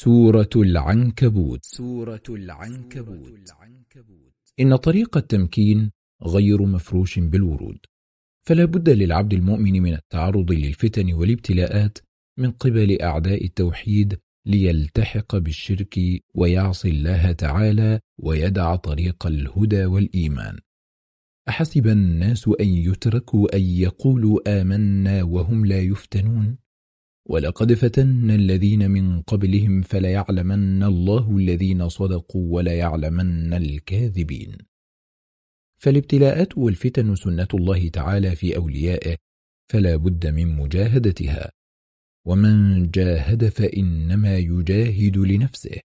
سورة العنكبوت. سورة العنكبوت. إن طريق التمكين غير مفروش بالورود فلا بد للعبد المؤمن من التعرض للفتن والابتلاءات من قبل أعداء التوحيد ليلتحق بالشرك ويعصي الله تعالى ويدع طريق الهدى والإيمان. أحسب الناس أن يتركوا أن يقولوا آمنا وهم لا يفتنون؟ ولقد فتنا الذين من قبلهم فليعلمن الله الذين صدقوا وليعلمن الكاذبين. فالابتلاءات والفتن سنة الله تعالى في أوليائه فلا بد من مجاهدتها. ومن جاهد فإنما يجاهد لنفسه.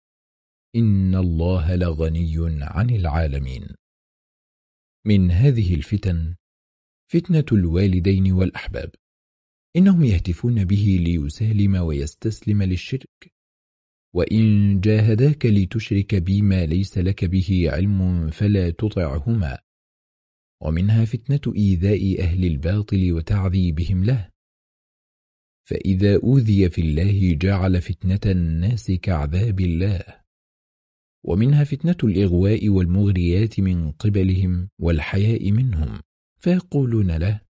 إن الله لغني عن العالمين. من هذه الفتن فتنة الوالدين والأحباب. إنهم يهتفون به ليسالم ويستسلم للشرك. وإن جاهداك لتشرك بي ما ليس لك به علم فلا تطعهما. ومنها فتنة إيذاء أهل الباطل وتعذيبهم له. فإذا أوذي في الله جعل فتنة الناس كعذاب الله. ومنها فتنة الإغواء والمغريات من قبلهم والحياء منهم. فيقولون له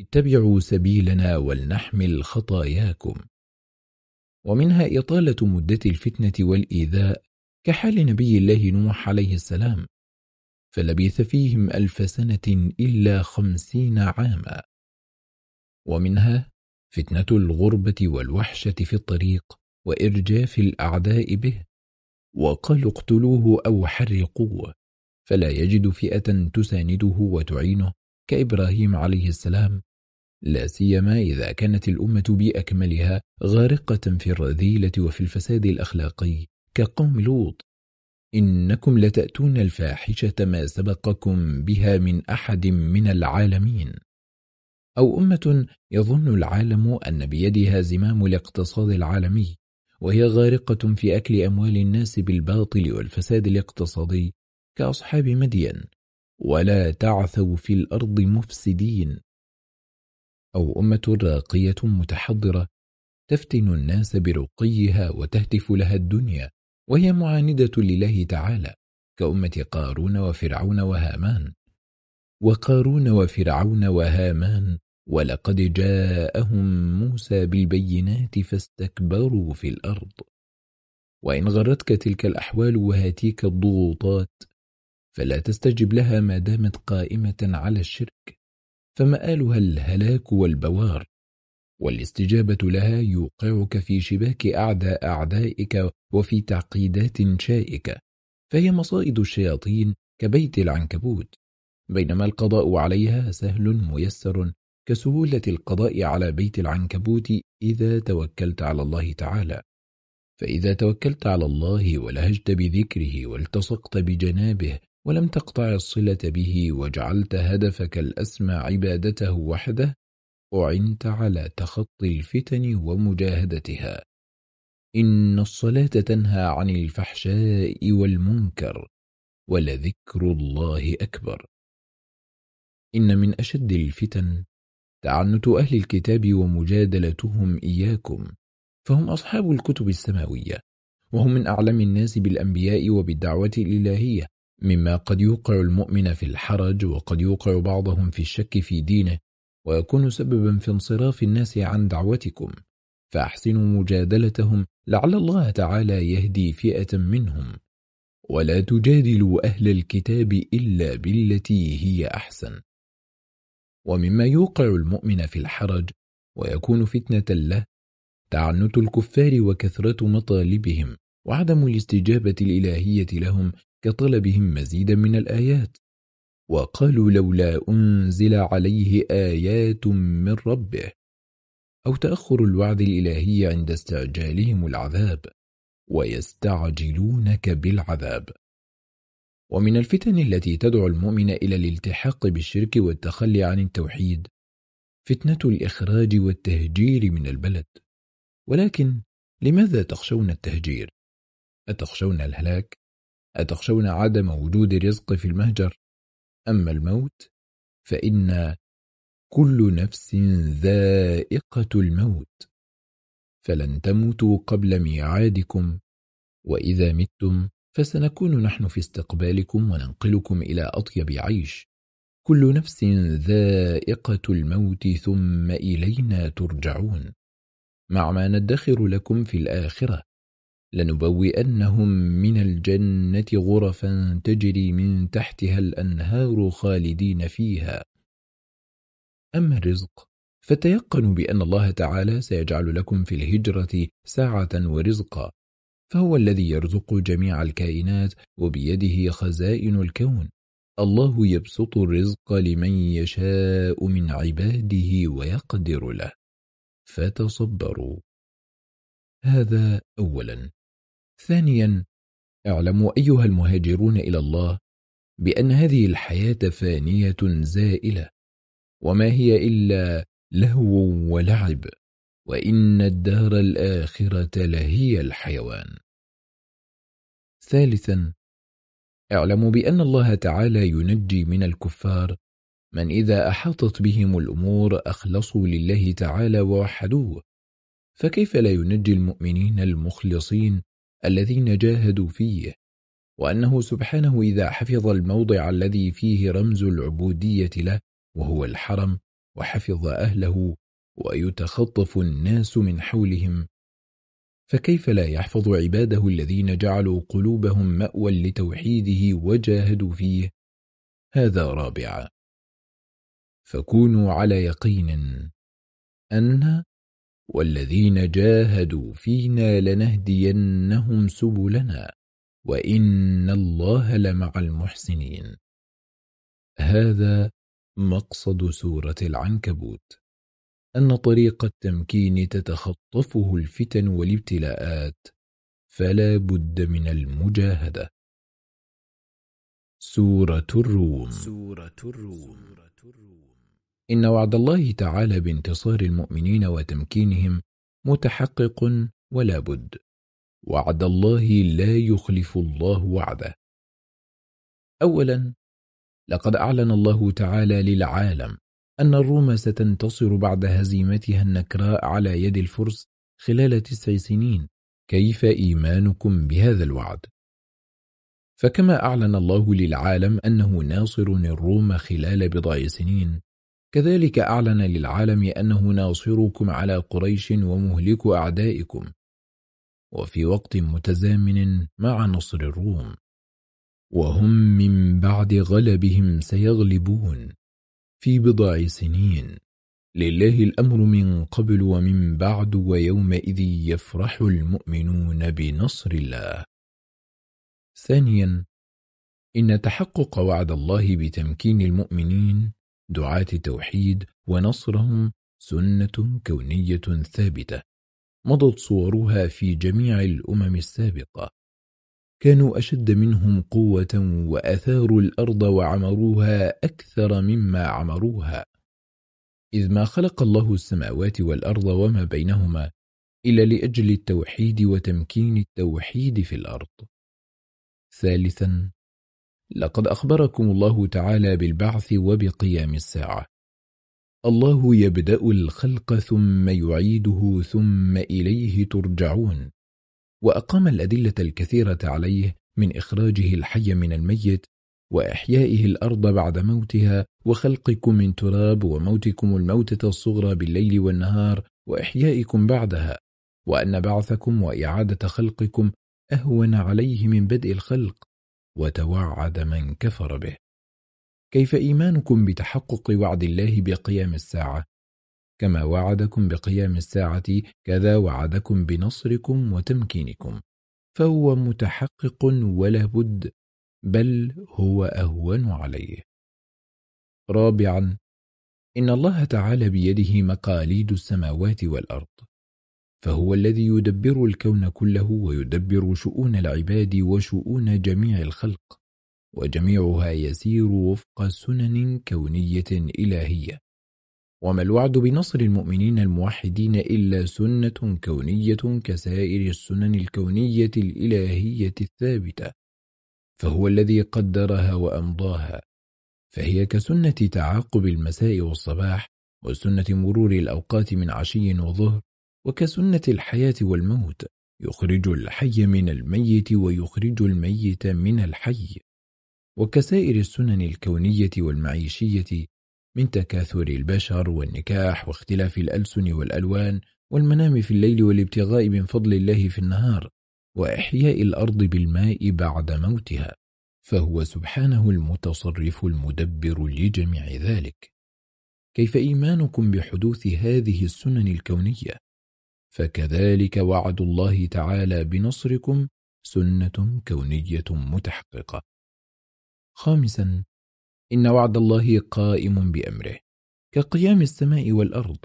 اتبعوا سبيلنا ولنحمل خطاياكم. ومنها إطالة مدة الفتنة والإيذاء كحال نبي الله نوح عليه السلام فلبث فيهم ألف سنة إلا خمسين عاما. ومنها فتنة الغربة والوحشة في الطريق وإرجاف الأعداء به وقالوا اقتلوه أو حرقوه فلا يجد فئة تسانده وتعينه. كإبراهيم عليه السلام لا سيما إذا كانت الأمة بأكملها غارقة في الرذيلة وفي الفساد الأخلاقي كقوم لوط. إنكم لتأتون الفاحشة ما سبقكم بها من أحد من العالمين. أو أمة يظن العالم أن بيدها زمام الاقتصاد العالمي وهي غارقة في أكل أموال الناس بالباطل والفساد الاقتصادي كأصحاب مدين. ولا تعثوا في الأرض مفسدين أو أمة راقية متحضرة تفتن الناس برقيها وتهتف لها الدنيا وهي معاندة لله تعالى كأمة قارون وفرعون وهامان وقارون وفرعون وهامان ولقد جاءهم موسى بالبينات فاستكبروا في الأرض وإن غرتك تلك الأحوال وهاتيك الضغوطات فلا تستجب لها ما دامت قائمة على الشرك فمآلها الهلاك والبوار. والاستجابة لها يوقعك في شباك أعداء أعدائك وفي تعقيدات شائكة فهي مصائد الشياطين كبيت العنكبوت. بينما القضاء عليها سهل ميسر كسهولة القضاء على بيت العنكبوت إذا توكلت على الله تعالى. فإذا توكلت على الله ولهجت بذكره والتصقت بجنابه ولم تقطع الصلة به وجعلت هدفك الأسمى عبادته وحده أعنت على تخطي الفتن ومجاهدتها. إن الصلاة تنهى عن الفحشاء والمنكر ولذكر الله أكبر. إن من أشد الفتن تعنت أهل الكتاب ومجادلتهم إياكم فهم أصحاب الكتب السماوية وهم من أعلم الناس بالأنبياء وبالدعوة الإلهية. مما قد يوقع المؤمن في الحرج وقد يوقع بعضهم في الشك في دينه ويكون سببا في انصراف الناس عن دعوتكم. فأحسنوا مجادلتهم لعل الله تعالى يهدي فئة منهم. ولا تجادلوا أهل الكتاب إلا بالتي هي أحسن. ومما يوقع المؤمن في الحرج ويكون فتنة له تعنت الكفار وكثرة مطالبهم وعدم الاستجابة الإلهية لهم كطلبهم مزيدا من الآيات وقالوا لولا أنزل عليه آيات من ربه أو تأخر الوعد الإلهي عند استعجالهم العذاب ويستعجلونك بالعذاب ومن الفتن التي تدعو المؤمن إلى الالتحاق بالشرك والتخلي عن التوحيد فتنة الإخراج والتهجير من البلد ولكن لماذا تخشون التهجير؟ أتخشون الهلاك؟ أتخشون عدم وجود رزق في المهجر؟ أما الموت فإن كل نفس ذائقة الموت. فلن تموتوا قبل ميعادكم وإذا متم فسنكون نحن في استقبالكم وننقلكم إلى أطيب عيش. كل نفس ذائقة الموت ثم إلينا ترجعون. مع ما ندخر لكم في الآخرة. لنبوئنهم من الجنة غرفا تجري من تحتها الأنهار خالدين فيها. أما الرزق فتيقنوا بأن الله تعالى سيجعل لكم في الهجرة ساعة ورزقا فهو الذي يرزق جميع الكائنات وبيده خزائن الكون. الله يبسط الرزق لمن يشاء من عباده ويقدر له. فتصبروا. هذا أولا. ثانيا اعلموا أيها المهاجرون إلى الله بأن هذه الحياة فانية زائلة وما هي إلا لهو ولعب وإن الدار الآخرة لهي الحيوان. ثالثا اعلموا بأن الله تعالى ينجي من الكفار من إذا أحاطت بهم الأمور أخلصوا لله تعالى ووحدوه. فكيف لا ينجي المؤمنين المخلصين الذين جاهدوا فيه وأنه سبحانه إذا حفظ الموضع الذي فيه رمز العبودية له وهو الحرم وحفظ أهله ويتخطف الناس من حولهم. فكيف لا يحفظ عباده الذين جعلوا قلوبهم مأوى لتوحيده وجاهدوا فيه؟ هذا رابعا. فكونوا على يقين أن والذين جاهدوا فينا لنهدينهم سبلنا وإن الله لمع المحسنين. هذا مقصد سورة العنكبوت أن طريق التمكين تتخطفه الفتن والابتلاءات فلا بد من المجاهدة. سورة الروم. سورة الروم. إن وعد الله تعالى بانتصار المؤمنين وتمكينهم متحقق ولا بد. وعد الله لا يخلف الله وعده. أولا لقد أعلن الله تعالى للعالم أن الروم ستنتصر بعد هزيمتها النكراء على يد الفرس خلال تسع سنين. كيف إيمانكم بهذا الوعد؟ فكما أعلن الله للعالم أنه ناصر الروم خلال بضع سنين كذلك أعلن للعالم أنه ناصركم على قريش ومهلك أعدائكم. وفي وقت متزامن مع نصر الروم. وهم من بعد غلبهم سيغلبون في بضع سنين. لله الأمر من قبل ومن بعد ويومئذ يفرح المؤمنون بنصر الله. ثانيا إن تحقق وعد الله بتمكين المؤمنين دعاة التوحيد ونصرهم سنة كونية ثابتة مضت صورها في جميع الأمم السابقة. كانوا أشد منهم قوة وأثاروا الأرض وعمروها أكثر مما عمروها. إذ ما خلق الله السماوات والأرض وما بينهما إلا لأجل التوحيد وتمكين التوحيد في الأرض. ثالثا لقد أخبركم الله تعالى بالبعث وبقيام الساعة. الله يبدأ الخلق ثم يعيده ثم إليه ترجعون. وأقام الأدلة الكثيرة عليه من إخراجه الحي من الميت وإحيائه الأرض بعد موتها وخلقكم من تراب وموتكم الموتة الصغرى بالليل والنهار وإحيائكم بعدها وأن بعثكم وإعادة خلقكم أهون عليه من بدء الخلق. وتوعد من كفر به. كيف إيمانكم بتحقق وعد الله بقيام الساعة؟ كما وعدكم بقيام الساعة كذا وعدكم بنصركم وتمكينكم. فهو متحقق ولا بد بل هو أهون عليه. رابعا إن الله تعالى بيده مقاليد السماوات والأرض. فهو الذي يدبر الكون كله ويدبر شؤون العباد وشؤون جميع الخلق وجميعها يسير وفق سنن كونية إلهية. وما الوعد بنصر المؤمنين الموحدين إلا سنة كونية كسائر السنن الكونية الإلهية الثابتة. فهو الذي قدرها وأمضاها. فهي كسنة تعاقب المساء والصباح وسنة مرور الأوقات من عشي وظهر. وكسنة الحياة والموت يخرج الحي من الميت ويخرج الميت من الحي. وكسائر السنن الكونية والمعيشية من تكاثر البشر والنكاح واختلاف الألسن والألوان والمنام في الليل والابتغاء من فضل الله في النهار وإحياء الأرض بالماء بعد موتها فهو سبحانه المتصرف المدبر لجميع ذلك. كيف إيمانكم بحدوث هذه السنن الكونية؟ فكذلك وعد الله تعالى بنصركم سنة كونية متحققة. خامسا إن وعد الله قائم بأمره كقيام السماء والأرض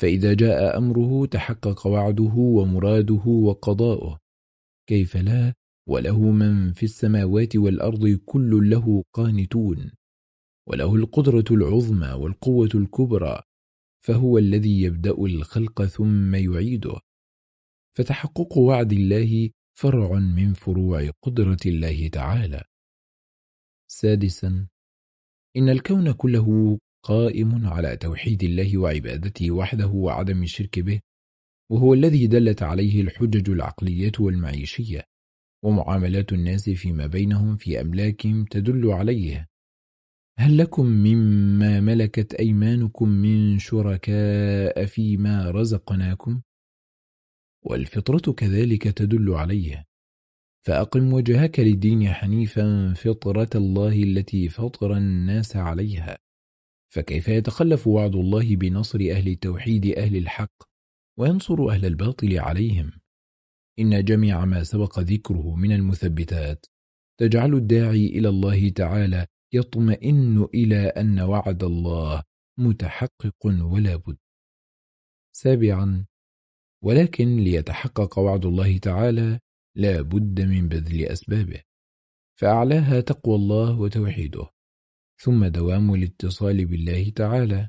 فإذا جاء أمره تحقق وعده ومراده وقضاؤه. كيف لا؟ وله من في السماوات والأرض كل له قانتون وله القدرة العظمى والقوة الكبرى فهو الذي يبدأ الخلق ثم يعيده. فتحقق وعد الله فرع من فروع قدرة الله تعالى. سادسا إن الكون كله قائم على توحيد الله وعبادته وحده وعدم الشرك به وهو الذي دلت عليه الحجج العقلية والمعيشية ومعاملات الناس فيما بينهم في أملاكهم تدل عليه. هل لكم مما ملكت أيمانكم من شركاء فيما رزقناكم؟ والفطرة كذلك تدل عليه فأقم وجهك للدين حنيفا فطرة الله التي فطر الناس عليها. فكيف يتخلف وعد الله بنصر أهل التوحيد أهل الحق وينصر أهل الباطل عليهم؟ إن جميع ما سبق ذكره من المثبتات تجعل الداعي إلى الله تعالى يطمئن إلى أن وعد الله متحقق ولا بد. سابعا ولكن ليتحقق وعد الله تعالى لا بد من بذل أسبابه فأعلاها تقوى الله وتوحيده ثم دوام الاتصال بالله تعالى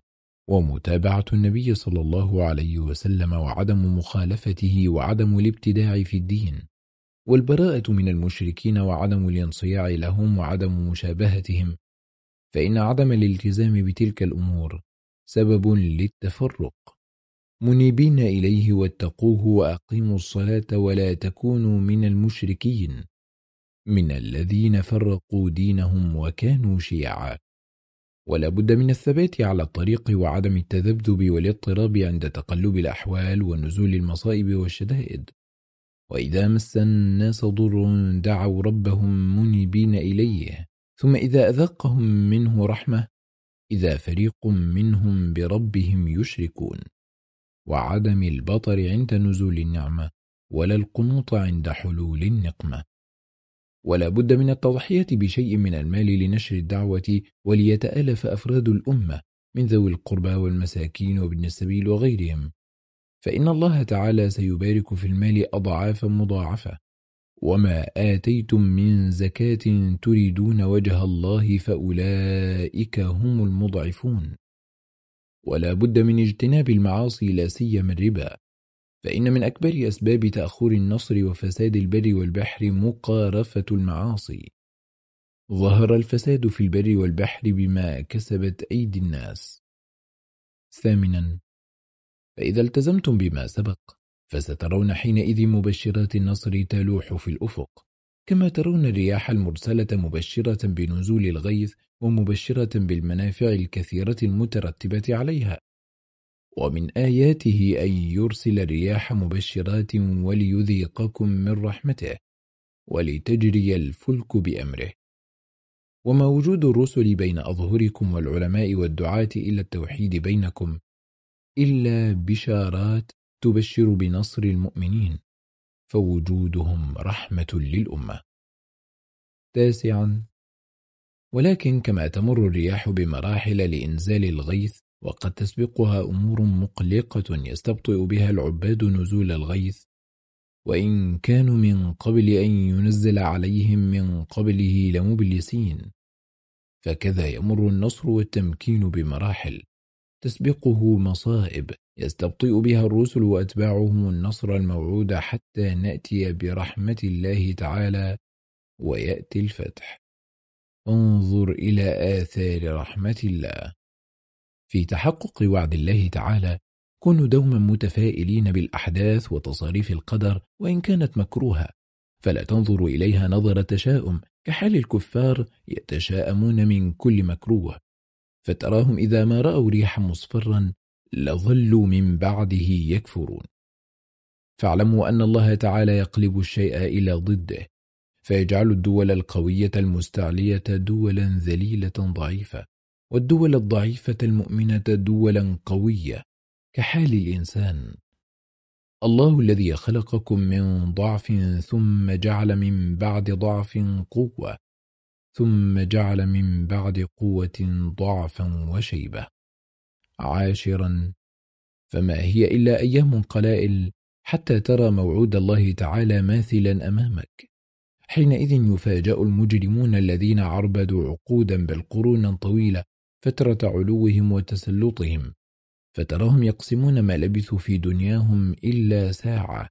ومتابعة النبي صلى الله عليه وسلم وعدم مخالفته وعدم الابتداع في الدين. والبراءة من المشركين وعدم الانصياع لهم وعدم مشابهتهم فإن عدم الالتزام بتلك الأمور سبب للتفرق. منيبين إليه واتقوه وأقيموا الصلاة ولا تكونوا من المشركين من الذين فرقوا دينهم وكانوا شيعا. ولا بد من الثبات على الطريق وعدم التذبذب والاضطراب عند تقلب الأحوال ونزول المصائب والشدائد. وإذا مس الناس ضر دعوا ربهم منيبين إليه ثم إذا أذقهم منه رحمة إذا فريق منهم بربهم يشركون. وعدم البطر عند نزول النعمة ولا القنوط عند حلول النقمة. ولا بد من التضحية بشيء من المال لنشر الدعوة وليتألف أفراد الأمة من ذوي القربى والمساكين وابن السبيل وغيرهم. فإن الله تعالى سيبارك في المال أضعافا مضاعفة. وما آتيتم من زكاة تريدون وجه الله فأولئك هم المضعفون. ولا بد من اجتناب المعاصي لا سيما الربا. فإن من أكبر أسباب تأخر النصر وفساد البر والبحر مقارفة المعاصي. ظهر الفساد في البر والبحر بما كسبت أيدي الناس. ثامنا فإذا التزمتم بما سبق فسترون حينئذ مبشرات النصر تلوح في الأفق. كما ترون الرياح المرسلة مبشرة بنزول الغيث ومبشرة بالمنافع الكثيرة المترتبة عليها. ومن آياته أن يرسل الرياح مبشرات وليذيقكم من رحمته ولتجري الفلك بأمره. وما وجود الرسل بين أظهركم والعلماء والدعاة إلى التوحيد بينكم إلا بشارات تبشر بنصر المؤمنين فوجودهم رحمة للأمة. تاسعا ولكن كما تمر الرياح بمراحل لإنزال الغيث وقد تسبقها أمور مقلقة يستبطئ بها العباد نزول الغيث وإن كانوا من قبل أن ينزل عليهم من قبله لمبلسين. فكذا يمر النصر والتمكين بمراحل. تسبقه مصائب. يستبطئ بها الرسل وأتباعهم النصر الموعود حتى نأتي برحمة الله تعالى ويأتي الفتح. انظر إلى آثار رحمة الله. في تحقق وعد الله تعالى كونوا دوما متفائلين بالأحداث وتصاريف القدر وإن كانت مكروهة. فلا تنظروا إليها نظر تشاؤم كحال الكفار يتشاءمون من كل مكروه. فتراهم إذا ما رأوا ريحا مصفرا لظلوا من بعده يكفرون. فاعلموا أن الله تعالى يقلب الشيء إلى ضده فيجعل الدول القوية المستعلية دولا ذليلة ضعيفة والدول الضعيفة المؤمنة دولا قوية كحال الإنسان. الله الذي خلقكم من ضعف ثم جعل من بعد ضعف قوة ثم جعل من بعد قوة ضعفا وشيبة. عاشرا فما هي إلا أيام قلائل حتى ترى موعود الله تعالى ماثلا أمامك. حينئذ يفاجأ المجرمون الذين عربدوا عقودا بل قرونا طويلة فترة علوهم وتسلطهم فتراهم يقسمون ما لبثوا في دنياهم إلا ساعة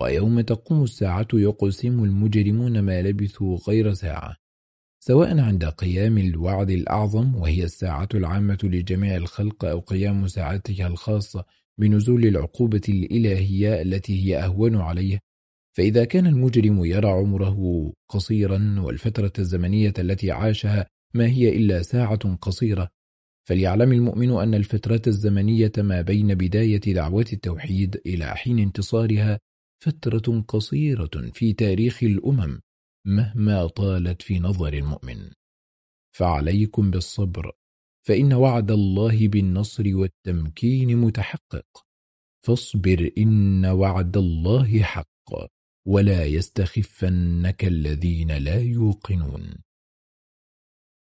ويوم تقوم الساعة يقسم المجرمون ما لبثوا غير ساعة. سواء عند قيام الوعد الأعظم وهي الساعة العامة لجميع الخلق أو قيام ساعتها الخاصة بنزول العقوبة الإلهية التي هي أهون عليه فإذا كان المجرم يرى عمره قصيرا والفترة الزمنية التي عاشها ما هي إلا ساعة قصيرة فليعلم المؤمن أن الفترة الزمنية ما بين بداية دعوة التوحيد إلى حين انتصارها فترة قصيرة في تاريخ الأمم. مهما طالت في نظر المؤمن. فعليكم بالصبر فإن وعد الله بالنصر والتمكين متحقق. فاصبر إن وعد الله حق ولا يستخفنك الذين لا يوقنون.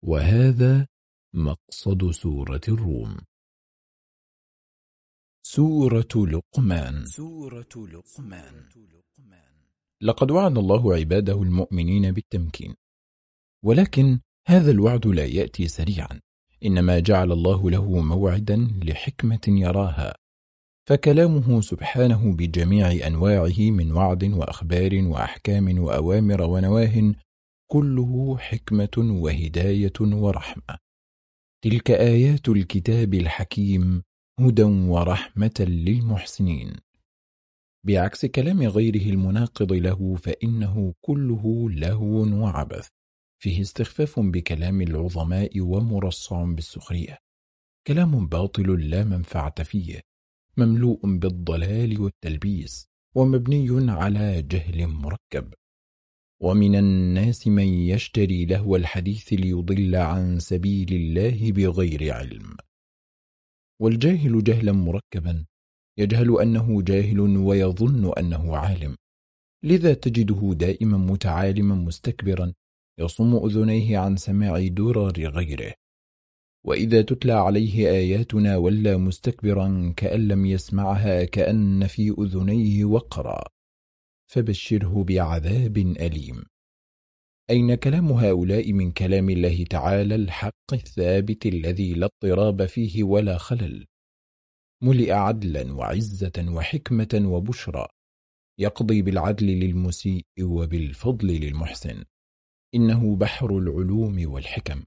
وهذا مقصد سورة الروم. سورة لقمان. سورة لقمان. لقد وعد الله عباده المؤمنين بالتمكين. ولكن هذا الوعد لا يأتي سريعا. إنما جعل الله له موعدا لحكمة يراها. فكلامه سبحانه بجميع أنواعه من وعد وأخبار وأحكام وأوامر ونواه كله حكمة وهداية ورحمة. تلك آيات الكتاب الحكيم هدى ورحمة للمحسنين. بعكس كلام غيره المناقض له فإنه كله لهو وعبث. فيه استخفاف بكلام العظماء ومرصع بالسخرية. كلام باطل لا منفعة فيه. مملوء بالضلال والتلبيس. ومبني على جهل مركب. ومن الناس من يشتري لهو الحديث ليضل عن سبيل الله بغير علم. والجاهل جهلا مركبا. يجهل أنه جاهل ويظن أنه عالم. لذا تجده دائما متعالما مستكبرا يصم أذنيه عن سماع درر غيره. وإذا تتلى عليه آياتنا ولى مستكبرا كأن لم يسمعها كأن في أذنيه وقرا. فبشره بعذاب أليم. أين كلام هؤلاء من كلام الله تعالى الحق الثابت الذي لا اضطراب فيه ولا خلل؟ ملئ عدلا وعزة وحكمة وبشرى يقضي بالعدل للمسيء وبالفضل للمحسن. إنه بحر العلوم والحكم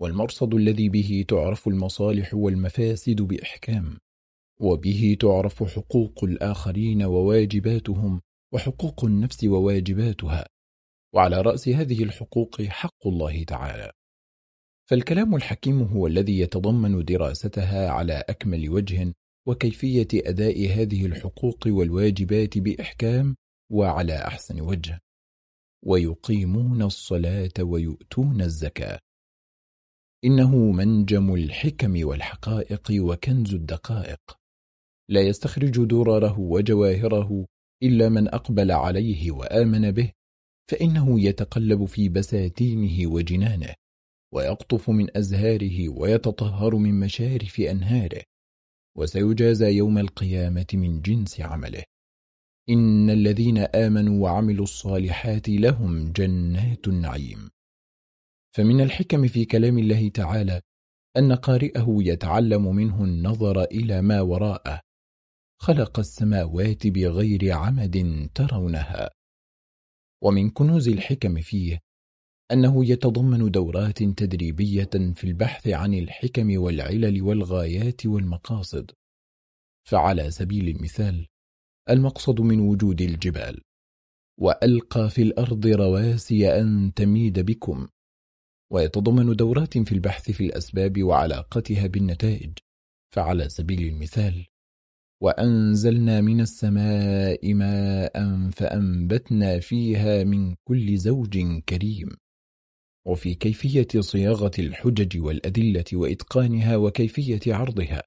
والمرصد الذي به تعرف المصالح والمفاسد بإحكام وبه تعرف حقوق الآخرين وواجباتهم وحقوق النفس وواجباتها. وعلى رأس هذه الحقوق حق الله تعالى. فالكلام الحكيم هو الذي يتضمن دراستها على أكمل وجه وكيفية أداء هذه الحقوق والواجبات بإحكام وعلى أحسن وجه. ويقيمون الصلاة ويؤتون الزكاة. إنه منجم الحكم والحقائق وكنز الدقائق. لا يستخرج درره وجواهره إلا من أقبل عليه وآمن به فإنه يتقلب في بساتينه وجنانه ويقطف من أزهاره ويتطهر من مشارف أنهاره. وسيجازى يوم القيامة من جنس عمله. إن الذين آمنوا وعملوا الصالحات لهم جنات النعيم. فمن الحكم في كلام الله تعالى أن قارئه يتعلم منه النظر إلى ما وراءه. خلق السماوات بغير عمد ترونها. ومن كنوز الحكم فيه أنه يتضمن دورات تدريبية في البحث عن الحكم والعلل والغايات والمقاصد. فعلى سبيل المثال المقصد من وجود الجبال. وألقى في الأرض رواسي أن تميد بكم. ويتضمن دورات في البحث في الأسباب وعلاقتها بالنتائج. فعلى سبيل المثال وأنزلنا من السماء ماء فأنبتنا فيها من كل زوج كريم. وفي كيفية صياغة الحجج والأدلة وإتقانها وكيفية عرضها.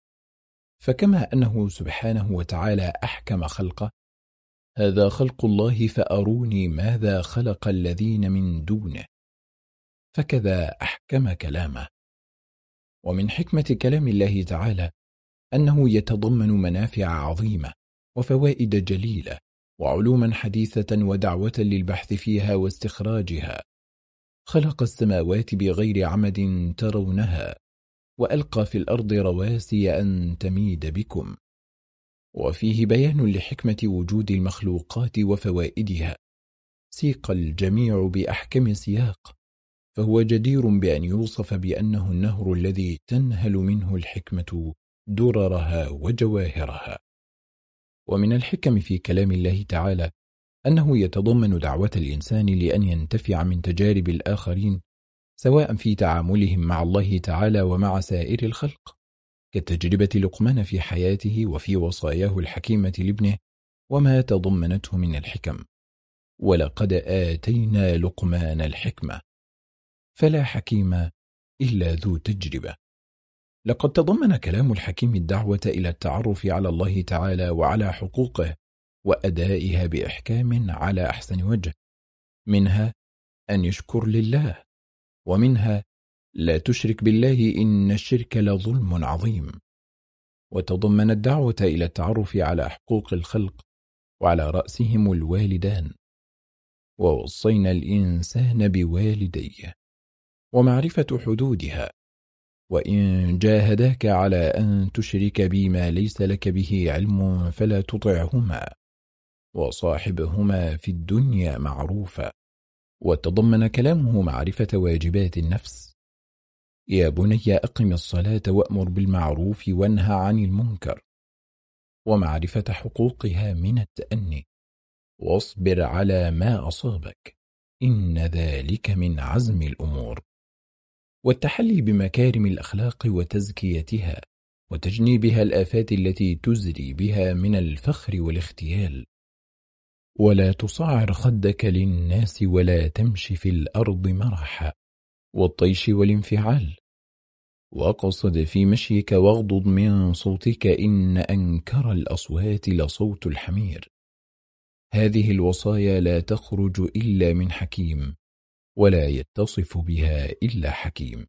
فكما أنه سبحانه وتعالى أحكم خلقه هذا خلق الله فأروني ماذا خلق الذين من دونه. فكذا أحكم كلامه. ومن حكمة كلام الله تعالى أنه يتضمن منافع عظيمة وفوائد جليلة وعلوما حديثة ودعوة للبحث فيها واستخراجها. خلق السماوات بغير عمد ترونها وألقى في الأرض رواسي أن تميد بكم. وفيه بيان لحكمة وجود المخلوقات وفوائدها. سيق الجميع بأحكم سياق فهو جدير بأن يوصف بأنه النهر الذي تنهل منه الحكمة دررها وجواهرها. ومن الحكم في كلام الله تعالى أنه يتضمن دعوة الإنسان لأن ينتفع من تجارب الآخرين سواء في تعاملهم مع الله تعالى ومع سائر الخلق. كتجربة لقمان في حياته وفي وصاياه الحكيمة لابنه وما تضمنته من الحكم. ولقد آتينا لقمان الحكمة. فلا حكيم إلا ذو تجربة. لقد تضمن كلام الحكيم الدعوة إلى التعرف على الله تعالى وعلى حقوقه وأدائها بإحكام على أحسن وجه منها أن يشكر لله ومنها لا تشرك بالله إن الشرك لظلم عظيم. وتضمن الدعوة إلى التعرف على حقوق الخلق وعلى رأسهم الوالدان. ووصينا الإنسان بوالديه ومعرفة حدودها. وإن جاهداك على أن تشرك بي ما ليس لك به علم فلا تطعهما. وصاحبهما في الدنيا معروفا وتضمن كلامه معرفة واجبات النفس. يا بني أقم الصلاة وأمر بالمعروف وانهى عن المنكر ومعرفة حقوقها من التأني. واصبر على ما أصابك إن ذلك من عزم الأمور. والتحلي بمكارم الأخلاق وتزكيتها وتجنيبها الآفات التي تزري بها من الفخر والاختيال. ولا تصعر خدك للناس ولا تمشي في الأرض مرحا والطيش والانفعال. وقصد في مشيك واغضض من صوتك إن أنكر الأصوات لصوت الحمير. هذه الوصايا لا تخرج إلا من حكيم ولا يتصف بها إلا حكيم.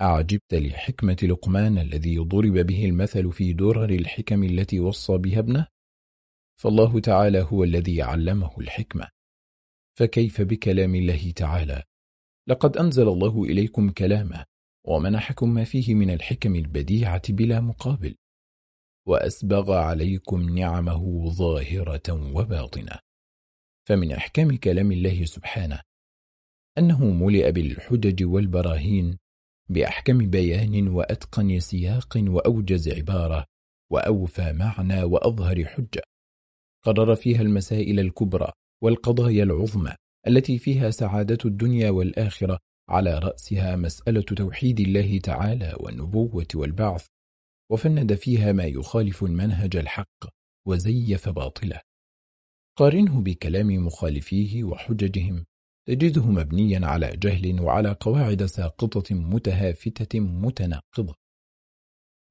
أعجبت لحكمة لقمان الذي ضرب به المثل في درر الحكم التي وصى بها ابنه؟ فالله تعالى هو الذي علمه الحكمة. فكيف بكلام الله تعالى؟ لقد أنزل الله إليكم كلامه ومنحكم ما فيه من الحكم البديعة بلا مقابل. وأسبغ عليكم نعمه ظاهرة وباطنة. فمن أحكام كلام الله سبحانه أنه ملئ بالحجج والبراهين بأحكم بيان وأتقن سياق وأوجز عبارة وأوفى معنى وأظهر حجة. قرر فيها المسائل الكبرى والقضايا العظمى التي فيها سعادة الدنيا والآخرة على رأسها مسألة توحيد الله تعالى والنبوة والبعث وفند فيها ما يخالف المنهج الحق وزيف باطله. قارنه بكلام مخالفيه وحججهم تجده مبنيا على جهل وعلى قواعد ساقطة متهافتة متناقضة.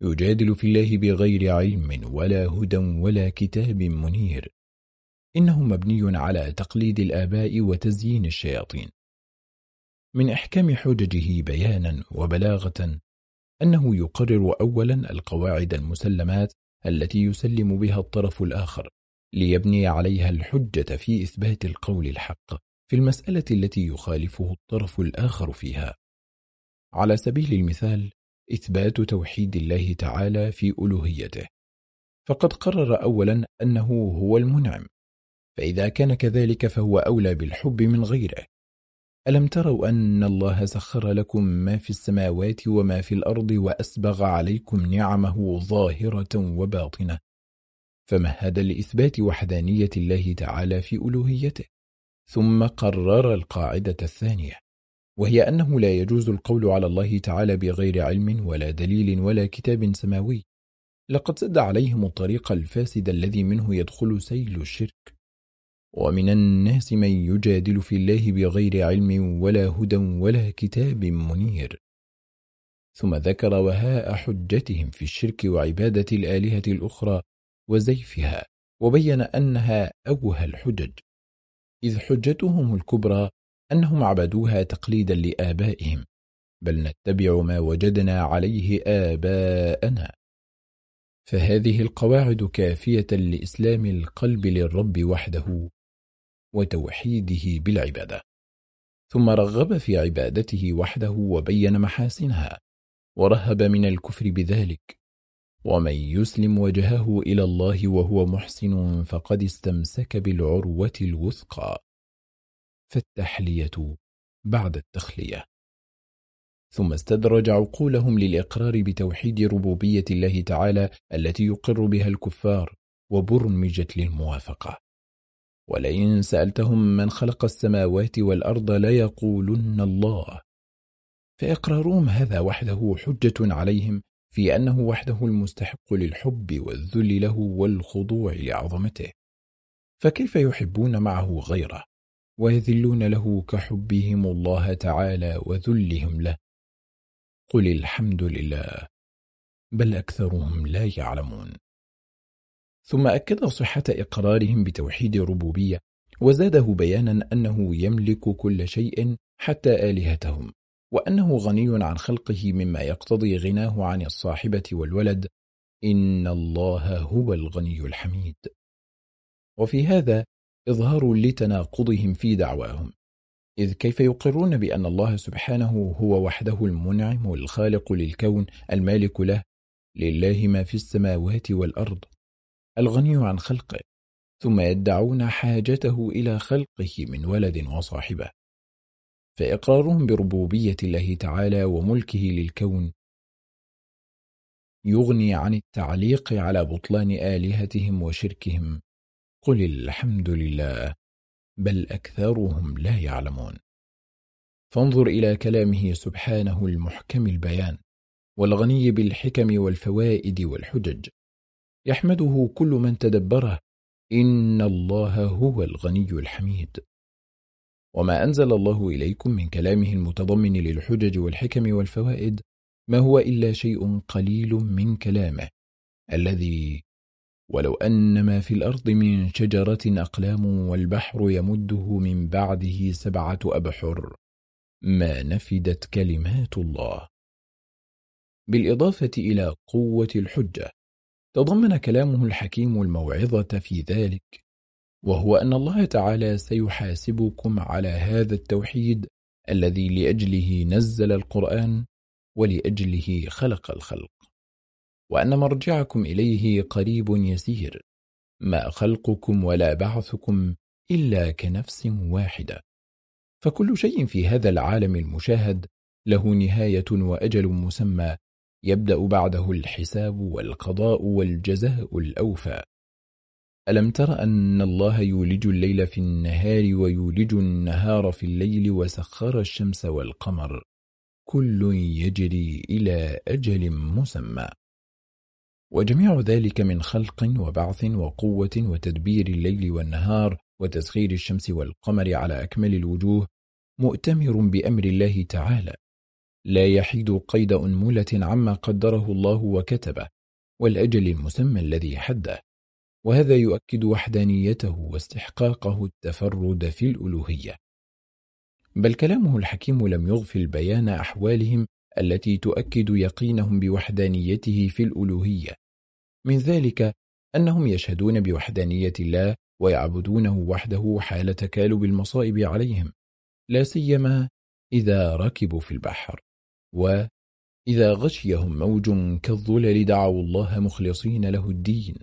يجادل في الله بغير علم ولا هدى ولا كتاب منير. إنه مبني على تقليد الآباء وتزيين الشياطين. من إحكام حججه بيانا وبلاغة أنه يقرر أولا القواعد المسلمات التي يسلم بها الطرف الآخر ليبني عليها الحجة في إثبات القول الحق في المسألة التي يخالفه الطرف الآخر فيها. على سبيل المثال إثبات توحيد الله تعالى في ألوهيته. فقد قرر أولا أنه هو المنعم فإذا كان كذلك فهو أولى بالحب من غيره. ألم تروا أن الله سخر لكم ما في السماوات وما في الأرض وأسبغ عليكم نعمه ظاهرة وباطنة فمهد لإثبات وحدانية الله تعالى في ألوهيته ثم قرر القاعدة الثانية. وهي أنه لا يجوز القول على الله تعالى بغير علم ولا دليل ولا كتاب سماوي. لقد سد عليهم الطريق الفاسد الذي منه يدخل سيل الشرك. ومن الناس من يجادل في الله بغير علم ولا هدى ولا كتاب منير. ثم ذكر وهاء حجتهم في الشرك وعبادة الآلهة الأخرى وزيفها وبين أنها أوهى الحجج. إذ حجتهم الكبرى أنهم عبدوها تقليدا لآبائهم بل نتبع ما وجدنا عليه آباءنا. فهذه القواعد كافية لإسلام القلب للرب وحده وتوحيده بالعبادة. ثم رغب في عبادته وحده وبين محاسنها ورهب من الكفر بذلك. ومن يسلم وجهه إلى الله وهو محسن فقد استمسك بالعروة الوثقى. فالتحلية بعد التخلية. ثم استدرج عقولهم للإقرار بتوحيد ربوبية الله تعالى التي يقر بها الكفار وبرمجت للموافقة. ولئن سألتهم من خلق السماوات والأرض ليقولن الله. فإقرارهم هذا وحده حجة عليهم في أنه وحده المستحق للحب والذل له والخضوع لعظمته. فكيف يحبون معه غيره؟ ويذلون له كحبهم الله تعالى وذلهم له. قل الحمد لله بل أكثرهم لا يعلمون. ثم أكد صحة إقرارهم بتوحيد الربوبية وزاده بيانا أنه يملك كل شيء حتى آلهتهم وأنه غني عن خلقه مما يقتضي غناه عن الصاحبة والولد. إن الله هو الغني الحميد. وفي هذا إظهار لتناقضهم في دعواهم. إذ كيف يقرون بأن الله سبحانه هو وحده المنعم والخالق للكون المالك له لله ما في السماوات والأرض الغني عن خلقه ثم يدعون حاجته إلى خلقه من ولد وصاحبه. فإقرارهم بربوبية الله تعالى وملكه للكون يغني عن التعليق على بطلان آلهتهم وشركهم. قل الحمد لله بل أكثرهم لا يعلمون. فانظر إلى كلامه سبحانه المحكم البيان والغني بالحكم والفوائد والحجج. يحمده كل من تدبره إن الله هو الغني الحميد. وما أنزل الله إليكم من كلامه المتضمن للحجج والحكم والفوائد ما هو إلا شيء قليل من كلامه الذي ولو أن ما في الأرض من شجرة أقلام والبحر يمده من بعده سبعة أبحر. ما نفدت كلمات الله. بالإضافة إلى قوة الحجة تضمن كلامه الحكيم الموعظة في ذلك وهو أن الله تعالى سيحاسبكم على هذا التوحيد الذي لأجله نزل القرآن ولأجله خلق الخلق. وأن مرجعكم إليه قريب يسير. ما خلقكم ولا بعثكم إلا كنفس واحدة. فكل شيء في هذا العالم المشاهد له نهاية وأجل مسمى يبدأ بعده الحساب والقضاء والجزاء الأوفى. ألم تر أن الله يولج الليل في النهار ويولج النهار في الليل وسخر الشمس والقمر؟ كل يجري إلى أجل مسمى. وجميع ذلك من خلق وبعث وقوة وتدبير الليل والنهار وتسخير الشمس والقمر على أكمل الوجوه مؤتمر بأمر الله تعالى. لا يحيد قيد أنملة عما قدره الله وكتبه والأجل المسمى الذي حده. وهذا يؤكد وحدانيته واستحقاقه التفرد في الألوهية. بل كلامه الحكيم لم يغفل بيان أحوالهم التي تؤكد يقينهم بوحدانيته في الألوهية. من ذلك أنهم يشهدون بوحدانية الله ويعبدونه وحده حال تكالب المصائب عليهم لا سيما إذا ركبوا في البحر وإذا غشيهم موج كالظلل دعوا الله مخلصين له الدين.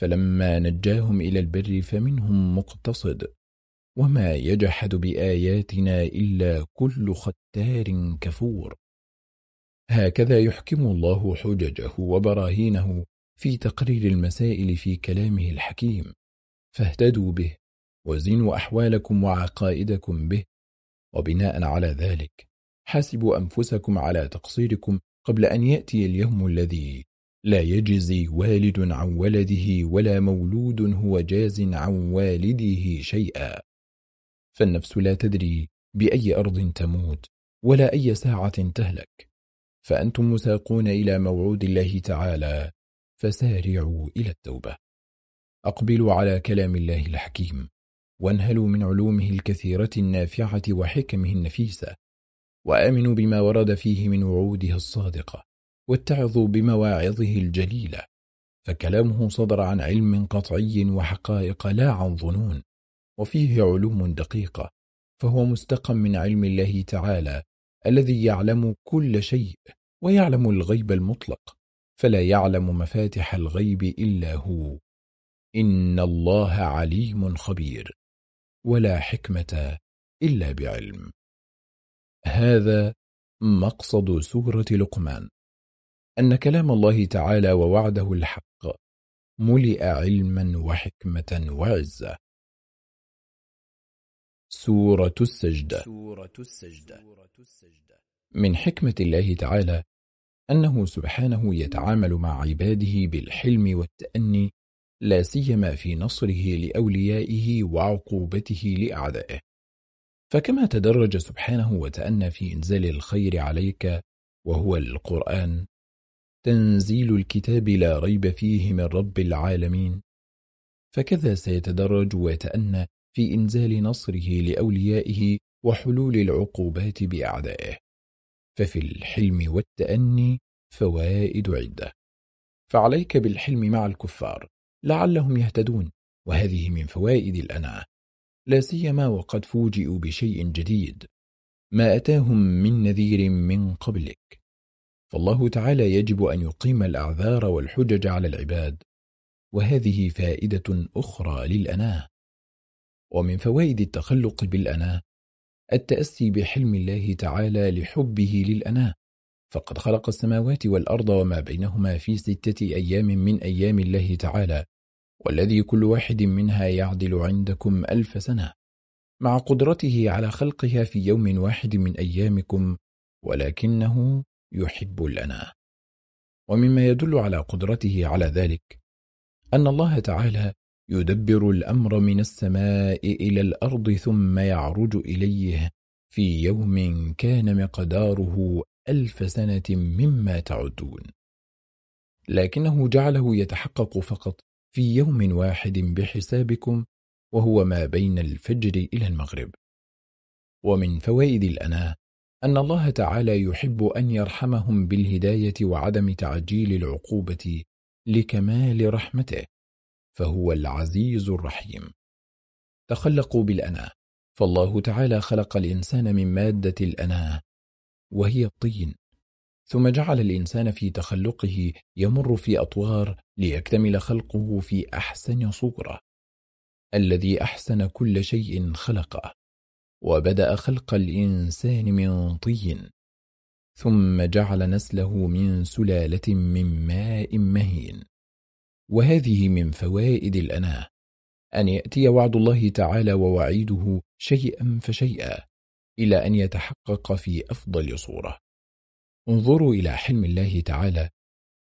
فلما نجاهم إلى البر فمنهم مقتصد وما يجحد بآياتنا إلا كل ختار كفور. هكذا يحكم الله حججه وبراهينه في تقرير المسائل في كلامه الحكيم. فاهتدوا به وزنوا أحوالكم وعقائدكم به وبناء على ذلك حاسبوا أنفسكم على تقصيركم قبل أن يأتي اليوم الذي لا يجزي والد عن ولده ولا مولود هو جاز عن والده شيئا. فالنفس لا تدري بأي أرض تموت ولا أي ساعة تهلك. فأنتم مساقون إلى موعود الله تعالى فسارعوا إلى التوبة. أقبلوا على كلام الله الحكيم وانهلوا من علومه الكثيرة النافعة وحكمه النفيسة وآمنوا بما ورد فيه من وعوده الصادقة واتعظوا بمواعظه الجليلة. فكلامه صدر عن علم قطعي وحقائق لا عن ظنون وفيه علوم دقيقة فهو مستقى من علم الله تعالى الذي يعلم كل شيء ويعلم الغيب المطلق فلا يعلم مفاتح الغيب إلا هو. إن الله عليم خبير ولا حكمة إلا بعلم. هذا مقصد سورة لقمان. أن كلام الله تعالى ووعده الحق ملئ علما وحكمة وعزة. سورة السجدة. من حكمة الله تعالى أنه سبحانه يتعامل مع عباده بالحلم والتأني لا سيما في نصره لأوليائه وعقوبته لأعدائه. فكما تدرج سبحانه وتأنى في إنزال الخير عليك وهو القرآن تنزيل الكتاب لا ريب فيه من رب العالمين. فكذا سيتدرج ويتأنى في إنزال نصره لأوليائه وحلول العقوبات بأعدائه. ففي الحلم والتأني فوائد عدة. فعليك بالحلم مع الكفار لعلهم يهتدون وهذه من فوائد الأناة. لا سيما وقد فوجئوا بشيء جديد ما أتاهم من نذير من قبلك. فالله تعالى يجب أن يقيم الأعذار والحجج على العباد وهذه فائدة أخرى للأناة. ومن فوائد التخلق بالأناة التأسي بحلم الله تعالى لحبه للأناة فقد خلق السماوات والأرض وما بينهما في ستة أيام من أيام الله تعالى والذي كل واحد منها يعدل عندكم ألف سنة. مع قدرته على خلقها في يوم واحد من أيامكم ولكنه يحب الأنا ومما يدل على قدرته على ذلك أن الله تعالى يدبر الأمر من السماء إلى الأرض ثم يعرج إليه. في يوم كان مقداره ألف سنة مما تعدون. لكنه جعله يتحقق فقط في يوم واحد بحسابكم وهو ما بين الفجر إلى المغرب. ومن فوائد الأناة أن الله تعالى يحب أن يرحمهم بالهداية وعدم تعجيل العقوبة لكمال رحمته. فهو العزيز الرحيم. تخلقوا بالأناة. فالله تعالى خلق الإنسان من مادة الأناة وهي الطين. ثم جعل الإنسان في تخلقه يمر في أطوار ليكتمل خلقه في أحسن صورة. الذي أحسن كل شيء خلقه. وبدأ خلق الإنسان من طين. ثم جعل نسله من سلالة من ماء مهين. وهذه من فوائد الأناة. أن يأتي وعد الله تعالى ووعيده شيئا فشيئا إلى أن يتحقق في أفضل صورة. انظروا إلى حلم الله تعالى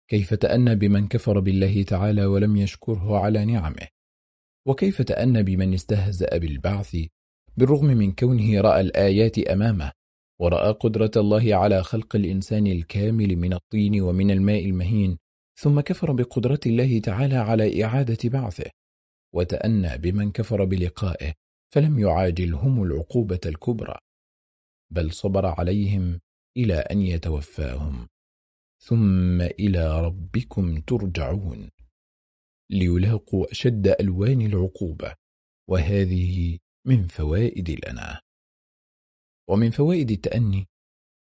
كيف تأنى بمن كفر بالله تعالى ولم يشكره على نعمه. وكيف تأنى بمن استهزأ بالبعث بالرغم من كونه رأى الآيات أمامه ورأى قدرة الله على خلق الإنسان الكامل من الطين ومن الماء المهين. ثم كفر بقدرة الله تعالى على إعادة بعثه. وتأنى بمن كفر بلقائه فلم يعاجلهم العقوبة الكبرى. بل صبر عليهم إلى أن يتوفاهم. ثم إلى ربكم ترجعون. ليلاقوا أشد ألوان العقوبة. وهذه من فوائد الأناه ومن فوائد التأني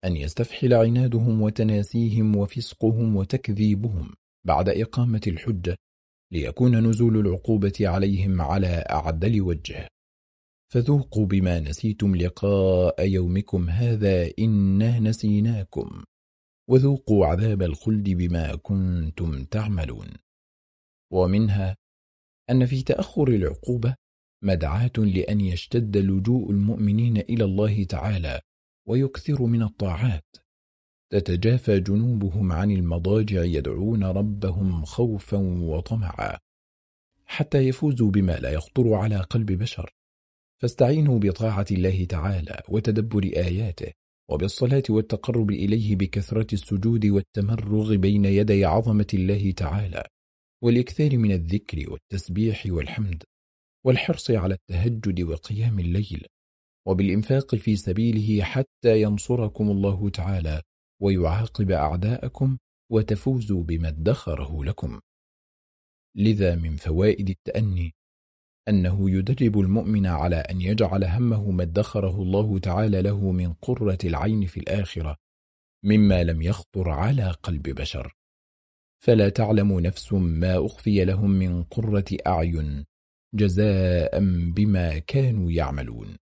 أن يستفحل عنادهم وتناسيهم وفسقهم وتكذيبهم بعد إقامة الحجة ليكون نزول العقوبة عليهم على أعدل وجه. فذوقوا بما نسيتم لقاء يومكم هذا إنا نسيناكم وذوقوا عذاب الخلد بما كنتم تعملون. ومنها أن في تأخر العقوبة مدعاة لأن يشتد لجوء المؤمنين إلى الله تعالى ويكثر من الطاعات. تتجافى جنوبهم عن المضاجع يدعون ربهم خوفا وطمعا حتى يفوزوا بما لا يخطر على قلب بشر. فاستعينوا بطاعة الله تعالى وتدبر آياته وبالصلاة والتقرب إليه بكثرة السجود والتمرغ بين يدي عظمة الله تعالى والإكثار من الذكر والتسبيح والحمد والحرص على التهجد وقيام الليل وبالإنفاق في سبيله حتى ينصركم الله تعالى ويعاقب أعداءكم وتفوزوا بما ادخره لكم. لذا من فوائد التأني أنه يدرب المؤمن على أن يجعل همه ما ادخره الله تعالى له من قرة العين في الآخرة مما لم يخطر على قلب بشر. فلا تعلم نفس ما أخفي لهم من قرة أعين جزاء بما كانوا يعملون.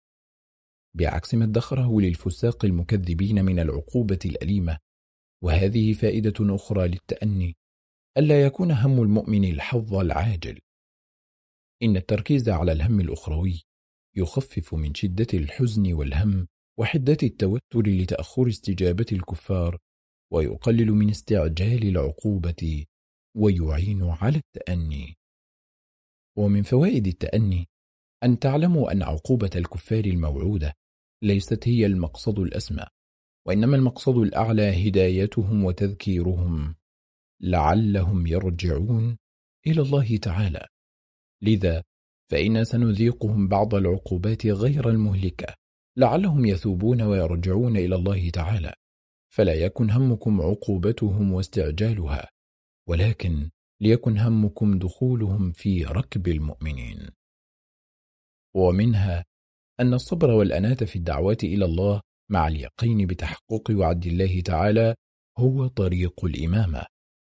بعكس ما ادخره للفساق المكذبين من العقوبة الأليمة. وهذه فائدة أخرى للتأني ألا يكون هم المؤمن الحظ العاجل. إن التركيز على الهم الأخروي يخفف من شدة الحزن والهم وحدة التوتر لتأخر استجابة الكفار ويقلل من استعجال العقوبة ويعين على التأني. ومن فوائد التأني أن تعلموا أن عقوبة الكفار الموعودة ليست هي المقصد الأسمى وإنما المقصد الأعلى هدايتهم وتذكيرهم. لعلهم يرجعون إلى الله تعالى. لذا فإن سنذيقهم بعض العقوبات غير المهلكة لعلهم يثوبون ويرجعون إلى الله تعالى. فلا يكن همكم عقوبتهم واستعجالها ولكن ليكن همكم دخولهم في ركب المؤمنين. ومنها أن الصبر والأناة في الدعوات إلى الله مع اليقين بتحقق وعد الله تعالى هو طريق الإمامة.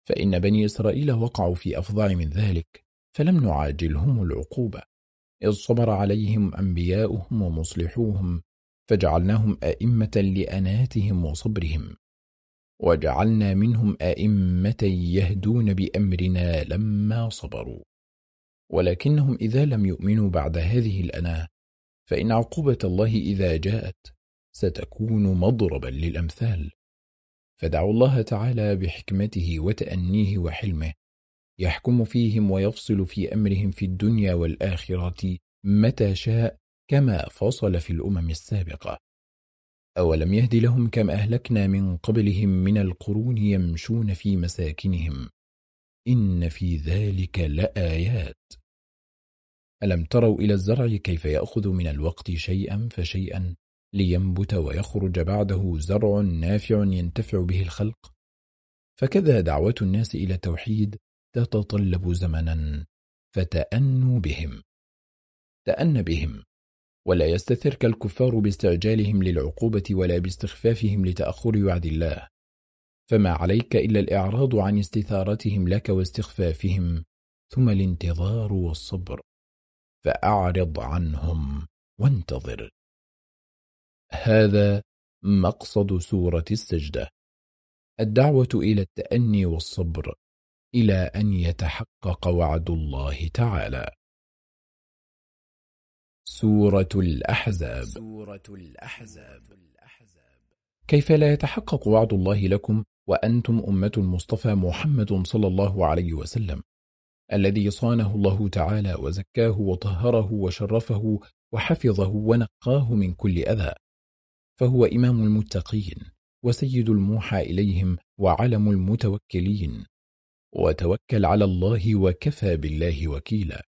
فإن بني إسرائيل وقعوا في أفظع من ذلك فلم نعاجلهم العقوبة. إذ صبر عليهم أنبياؤهم ومصلحوهم فجعلناهم أئمة لأناتهم وصبرهم. وجعلنا منهم أئمة يهدون بأمرنا لما صبروا. ولكنهم إذا لم يؤمنوا بعد هذه الأناة فإن عقوبة الله إذا جاءت ستكون مضربا للأمثال. فدعوا الله تعالى بحكمته وتأنيه وحلمه. يحكم فيهم ويفصل في أمرهم في الدنيا والآخرة متى شاء كما فصل في الأمم السابقة. أولم يهد لهم كم أهلكنا من قبلهم من القرون يمشون في مساكنهم. إن في ذلك لآيات. ألم تروا إلى الزرع كيف يأخذ من الوقت شيئا فشيئا لينبت ويخرج بعده زرع نافع ينتفع به الخلق؟ فكذا دعوة الناس إلى التوحيد تتطلب زمنا فتأنوا بهم. تأن بهم. ولا يستثرك الكفار باستعجالهم للعقوبة ولا باستخفافهم لتأخر وعد الله. فما عليك إلا الإعراض عن استثارتهم لك واستخفافهم ثم الانتظار والصبر. فأعرض عنهم وانتظر. هذا مقصد سورة السجدة. الدعوة إلى التأني والصبر إلى أن يتحقق وعد الله تعالى. سورة الأحزاب. سورة الأحزاب. كيف لا يتحقق وعد الله لكم وأنتم أمة المصطفى محمد صلى الله عليه وسلم؟ الذي صانه الله تعالى وزكاه وطهره وشرفه وحفظه ونقاه من كل أذى. فهو إمام المتقين وسيد الموحى إليهم وعلم المتوكلين وتوكل على الله وكفى بالله وكيلا.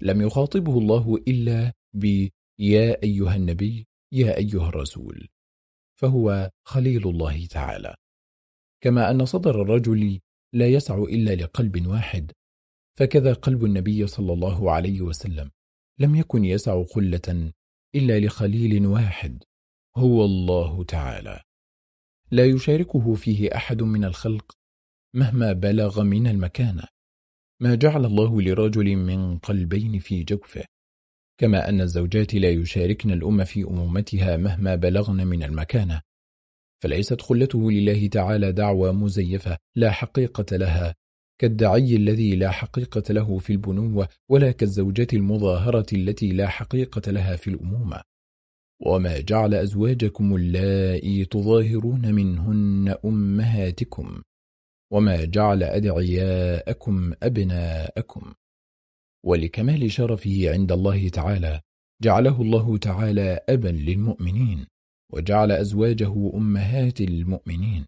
لم يخاطبه الله إلا ب يا أيها النبي يا أيها الرسول. فهو خليل الله تعالى. كما أن صدر الرجل لا يسع إلا لقلب واحد فكذا قلب النبي صلى الله عليه وسلم. لم يكن يسع قلة إلا لخليل واحد هو الله تعالى. لا يشاركه فيه أحد من الخلق مهما بلغ من المكانة ما جعل الله لرجل من قلبين في جوفه كما أن الزوجات لا يشاركن الأم في أمومتها مهما بلغن من المكانة فليست خلته لله تعالى دعوى مزيفة لا حقيقة لها كالدعي الذي لا حقيقة له في البنوة ولا كالزوجة المظاهرة التي لا حقيقة لها في الأمومة. وما جعل أزواجكم اللائي تظاهرون منهن أمهاتكم. وما جعل أدعياءكم أبناءكم. ولكمال شرفه عند الله تعالى جعله الله تعالى أبا للمؤمنين وجعل أزواجه أمهات المؤمنين.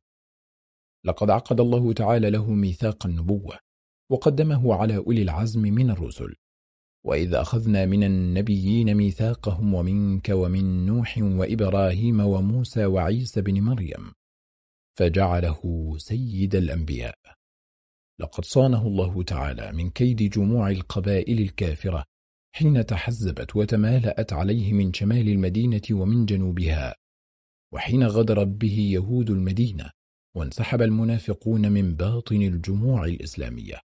لقد عقد الله تعالى له ميثاق النبوة وقدمه على أولي العزم من الرسل. وإذ أخذنا من النبيين ميثاقهم ومنك ومن نوح وإبراهيم وموسى وعيسى بن مريم فجعله سيد الأنبياء. لقد صانه الله تعالى من كيد جموع القبائل الكافرة حين تحزبت وتمالأت عليه من شمال المدينة ومن جنوبها وحين غدرت به يهود المدينة وانسحب المنافقون من باطن الجموع الإسلامية.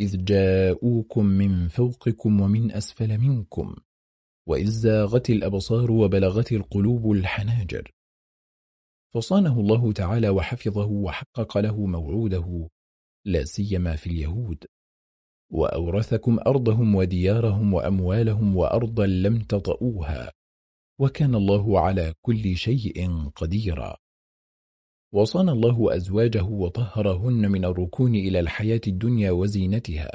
إذ جاءوكم من فوقكم ومن أسفل منكم وإذ زاغت الأبصار وبلغت القلوب الحناجر. فصانه الله تعالى وحفظه وحقق له موعوده لا سيما في اليهود. وأورثكم أرضهم وديارهم وأموالهم وأرضا لم تطئوها وكان الله على كل شيء قديرا. وصان الله أزواجه وطهرهن من الركون إلى الحياة الدنيا وزينتها.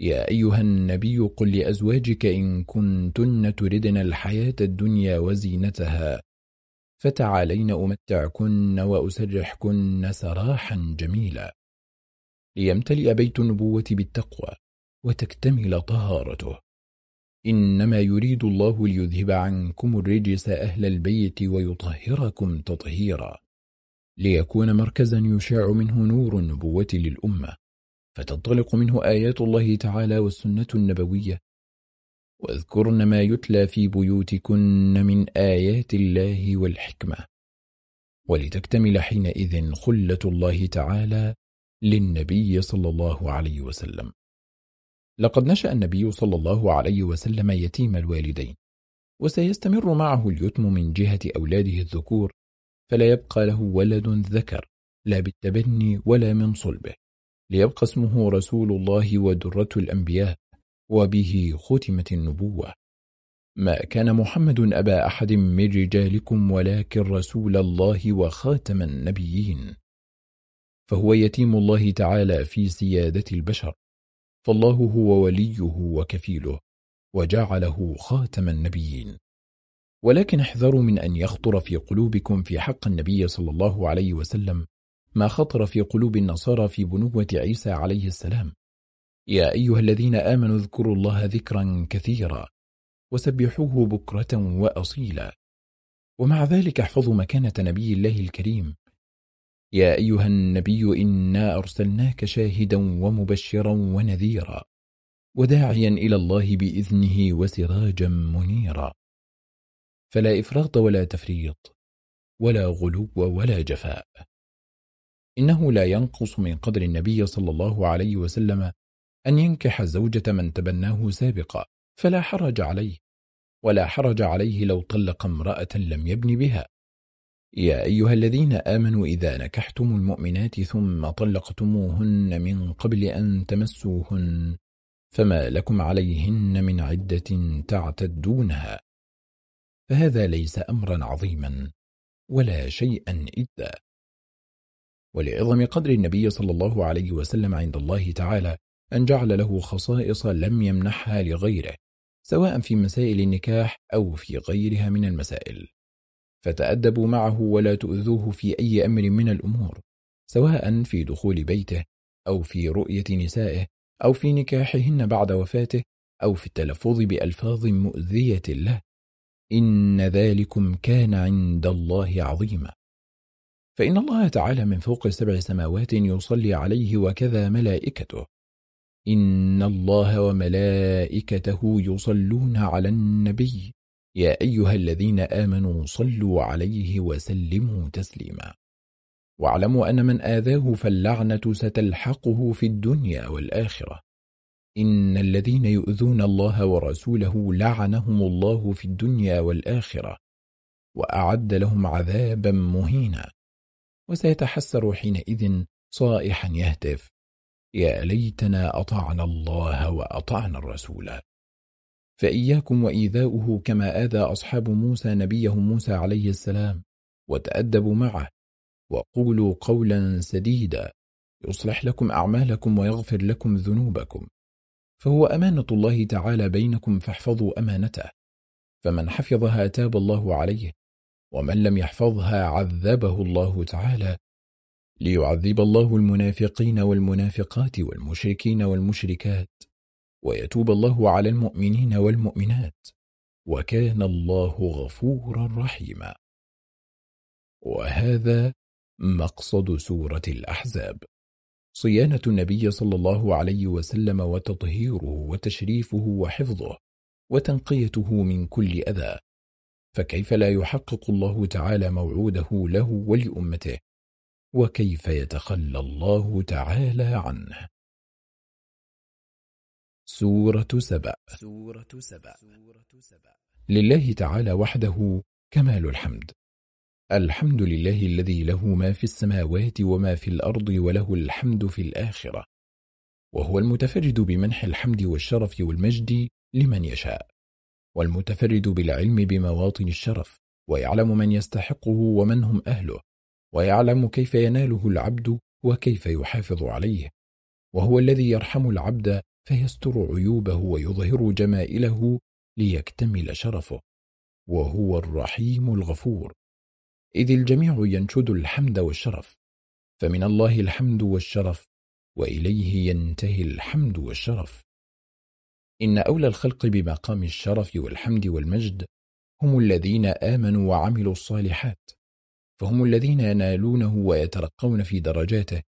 يا أيها النبي قل لأزواجك إن كنتن تردن الحياة الدنيا وزينتها. فتعالين أمتعكن وأسرحكن سراحا جميلا. ليمتلئ بيت النبوة بالتقوى وتكتمل طهارته. إنما يريد الله ليذهب عنكم الرجس أهل البيت ويطهركم تطهيرا. ليكون مركزا يشاع منه نور النبوة للأمة فتنطلق منه آيات الله تعالى والسنة النبوية. واذكرن ما يتلى في بيوتكن من آيات الله والحكمة. ولتكتمل حينئذ خلة الله تعالى للنبي صلى الله عليه وسلم. لقد نشأ النبي صلى الله عليه وسلم يتيم الوالدين وسيستمر معه اليتم من جهة أولاده الذكور فلا يبقى له ولد ذكر لا بالتبني ولا من صلبه. ليبقى اسمه رسول الله ودرة الأنبياء وبه ختمت النبوة. ما كان محمد أبا أحد من رجالكم ولكن رسول الله وخاتم النبيين. فهو يتيم الله تعالى في سيادة البشر. فالله هو وليه وكفيله وجعله خاتم النبيين. ولكن احذروا من أن يخطر في قلوبكم في حق النبي صلى الله عليه وسلم ما خطر في قلوب النصارى في بنوة عيسى عليه السلام. يا أيها الذين آمنوا اذكروا الله ذكرا كثيرا وسبحوه بكرة وأصيلا. ومع ذلك احفظوا مكانة نبي الله الكريم. يا أيها النبي إنا أرسلناك شاهدا ومبشرا ونذيرا وداعيا إلى الله بإذنه وسراجا منيرا. فلا إفراط ولا تفريط ولا غلو ولا جفاء. إنه لا ينقص من قدر النبي صلى الله عليه وسلم أن ينكح زوجة من تبناه سابقا فلا حرج عليه ولا حرج عليه لو طلق امرأة لم يبن بها. يا أيها الذين آمنوا إذا نكحتم المؤمنات ثم طلقتموهن من قبل أن تمسوهن فما لكم عليهن من عدة تعتدونها. فهذا ليس أمرا عظيما ولا شيئا إذا ولعظم قدر النبي صلى الله عليه وسلم عند الله تعالى أن جعل له خصائص لم يمنحها لغيره سواء في مسائل النكاح أو في غيرها من المسائل. فتأدبوا معه ولا تؤذوه في أي أمر من الأمور سواء في دخول بيته أو في رؤية نسائه أو في نكاحهن بعد وفاته أو في التلفظ بألفاظ مؤذية له. إن ذلكم كان عند الله عظيما. فإن الله تعالى من فوق سبع سماوات يصلي عليه وكذا ملائكته. إن الله وملائكته يصلون على النبي. يا أيها الذين آمنوا صلوا عليه وسلموا تسليما. واعلموا أن من آذاه فاللعنة ستلحقه في الدنيا والآخرة. إن الذين يؤذون الله ورسوله لعنهم الله في الدنيا والآخرة وأعد لهم عذابا مهينا. وسيتحسر حينئذ صائحا يهتف يا ليتنا أطعنا الله وأطعنا الرسول. فإياكم وإيذاؤه كما آذى أصحاب موسى نبيهم موسى عليه السلام وتأدبوا معه وقولوا قولا سديدا يصلح لكم أعمالكم ويغفر لكم ذنوبكم. فهو أمانة الله تعالى بينكم فاحفظوا أمانته. فمن حفظها تاب الله عليه ومن لم يحفظها عذبه الله تعالى. ليعذب الله المنافقين والمنافقات والمشركين والمشركات ويتوب الله على المؤمنين والمؤمنات. وكان الله غفورا رحيما. وهذا مقصد سورة الأحزاب. صيانة النبي صلى الله عليه وسلم وتطهيره وتشريفه وحفظه وتنقيته من كل أذى. فكيف لا يحقق الله تعالى موعوده له ولأمته؟ وكيف يتخلى الله تعالى عنه؟ سورة سبأ. سورة سبأ. لله تعالى وحده كمال الحمد. الحمد لله الذي له ما في السماوات وما في الأرض وله الحمد في الآخرة وهو المتفرد بمنح الحمد والشرف والمجد لمن يشاء والمتفرد بالعلم بمواطن الشرف ويعلم من يستحقه ومن هم أهله ويعلم كيف يناله العبد وكيف يحافظ عليه وهو الذي يرحم العبد فيستر عيوبه ويظهر جمائله ليكتمل شرفه وهو الرحيم الغفور. إذ الجميع ينشد الحمد والشرف فمن الله الحمد والشرف وإليه ينتهي الحمد والشرف. إن أولى الخلق بمقام الشرف والحمد والمجد هم الذين آمنوا وعملوا الصالحات فهم الذين ينالونه ويترقون في درجاته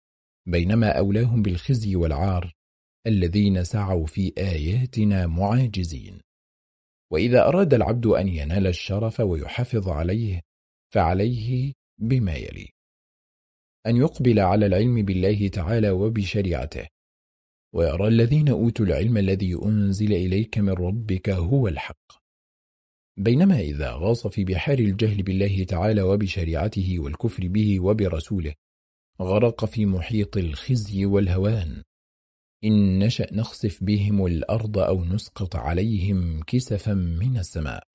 بينما أولاهم بالخزي والعار الذين سعوا في آياتنا معاجزين. وإذا أراد العبد أن ينال الشرف ويحافظ عليه فعليه بما يلي. أن يقبل على العلم بالله تعالى وبشريعته ويرى الذين أوتوا العلم الذي أنزل إليك من ربك هو الحق. بينما إذا غاص في بحار الجهل بالله تعالى وبشريعته والكفر به وبرسوله غرق في محيط الخزي والهوان. إن نشأ نخسف بهم الأرض أو نسقط عليهم كسفا من السماء.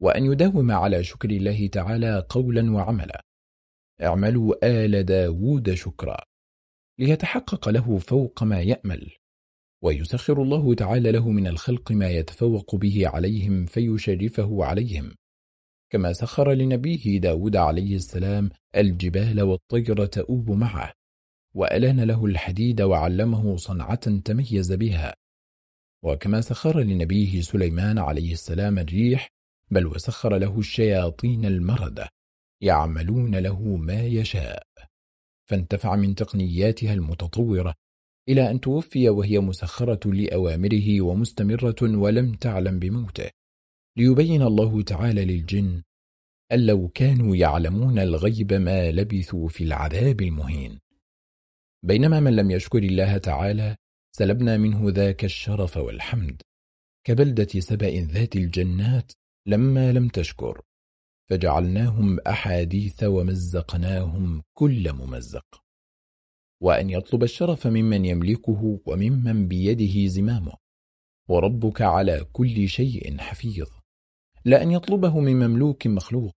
وأن يداوم على شكر الله تعالى قولا وعملا. اعملوا آل داود شكرا. ليتحقق له فوق ما يأمل. ويسخر الله تعالى له من الخلق ما يتفوق به عليهم فيشرفه عليهم. كما سخر لنبيه داود عليه السلام الجبال والطير تؤوب معه. وألان له الحديد وعلمه صنعة تميز بها. وكما سخر لنبيه سليمان عليه السلام الريح بل وسخر له الشياطين المردة يعملون له ما يشاء. فانتفع من تقنياتها المتطورة إلى أن توفي وهي مسخرة لأوامره ومستمرة ولم تعلم بموته. ليبين الله تعالى للجن أن لو كانوا يعلمون الغيب ما لبثوا في العذاب المهين. بينما من لم يشكر الله تعالى سلبنا منه ذاك الشرف والحمد. كبلدة سبأ ذات الجنات لما لم تشكر. فجعلناهم أحاديث ومزقناهم كل ممزق. وأن يطلب الشرف ممن يملكه وممن بيده زمامه. وربك على كل شيء حفيظ. لا أن يطلبه من مملوك مخلوق.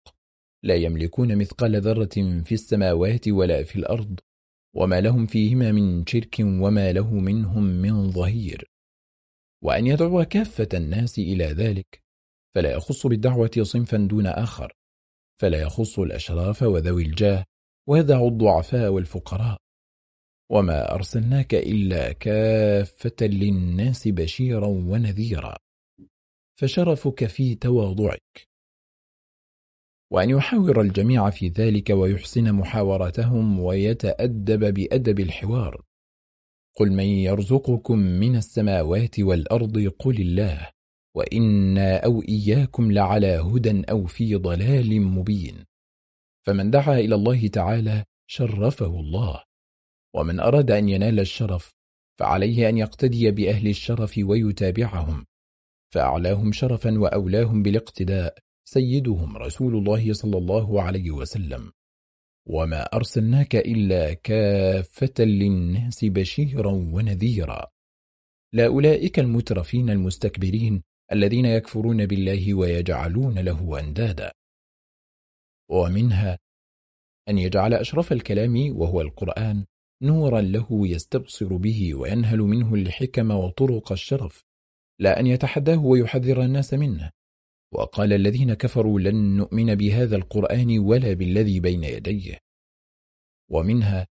لا يملكون مثقال ذرة في السماوات ولا في الأرض. وما لهم فيهما من شرك وما له منهم من ظهير. وأن يدعو كافة الناس إلى ذلك. فلا يخص بالدعوة صنفا دون آخر فلا يخص الأشراف وذوي الجاه ويدع الضعفاء والفقراء. وما أرسلناك إلا كافة للناس بشيرا ونذيرا فشرفك في تواضعك. وأن يحاور الجميع في ذلك ويحسن محاورتهم ويتأدب بأدب الحوار. قل من يرزقكم من السماوات والأرض قل الله. وإنا أو إياكم لعلى هدى أو في ضلال مبين. فمن دعا إلى الله تعالى شرفه الله. ومن أراد أن ينال الشرف فعليه أن يقتدي بأهل الشرف ويتابعهم. فأعلاهم شرفا وأولاهم بالاقتداء سيدهم رسول الله صلى الله عليه وسلم. وما أرسلناك إلا كافة للناس بشيرا ونذيرا. لا أولئك المترفين المستكبرين الذين يكفرون بالله ويجعلون له أندادا. ومنها أن يجعل أشرف الكلام وهو القرآن نورا له يستبصر به وينهل منه الحكم وطرق الشرف لا أن يتحداه ويحذر الناس منه. وقال الذين كفروا لن نؤمن بهذا القرآن ولا بالذي بين يديه. ومنها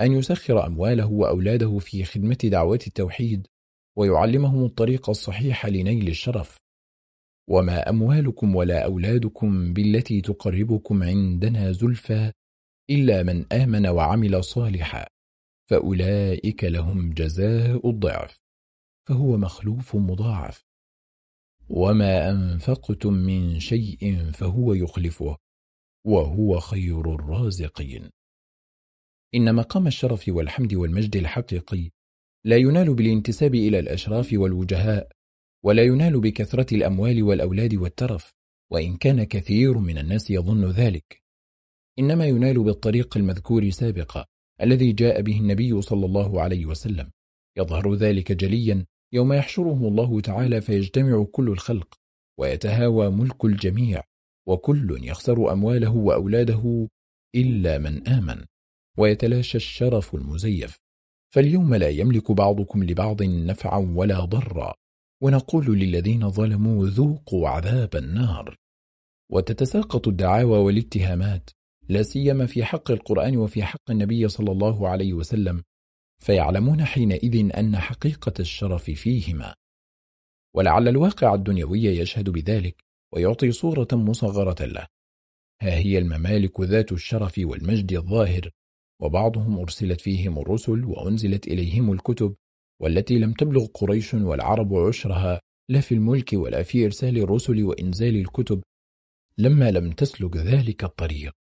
أن يسخر أمواله وأولاده في خدمة دعوة التوحيد ويعلمهم الطريق الصحيح لنيل الشرف. وما أموالكم ولا أولادكم بالتي تقربكم عندنا زلفى إلا من آمن وعمل صالحا فأولئك لهم جزاء الضعف فهو مخلوف مضاعف. وما أنفقتم من شيء فهو يخلفه وهو خير الرازقين. إن مقام الشرف والحمد والمجد الحقيقي لا ينال بالانتساب إلى الأشراف والوجهاء ولا ينال بكثرة الأموال والأولاد والترف وإن كان كثير من الناس يظن ذلك. إنما ينال بالطريق المذكور سابقا الذي جاء به النبي صلى الله عليه وسلم. يظهر ذلك جليا يوم يحشرهم الله تعالى فيجتمع كل الخلق ويتهاوى ملك الجميع وكل يخسر أمواله وأولاده إلا من آمن ويتلاشى الشرف المزيف. فاليوم لا يملك بعضكم لبعض نفعا ولا ضرا ونقول للذين ظلموا ذوقوا عذاب النار. وتتساقط الدعاوى والاتهامات لا سيما في حق القرآن وفي حق النبي صلى الله عليه وسلم فيعلمون حينئذ أن حقيقة الشرف فيهما. ولعل الواقع الدنيوي يشهد بذلك ويعطي صورة مصغرة له. ها هي الممالك ذات الشرف والمجد الظاهر وبعضهم أرسلت فيهم الرسل وأنزلت إليهم الكتب والتي لم تبلغ قريش والعرب عشرها لا في الملك ولا في إرسال الرسل وإنزال الكتب لما لم تسلك ذلك الطريق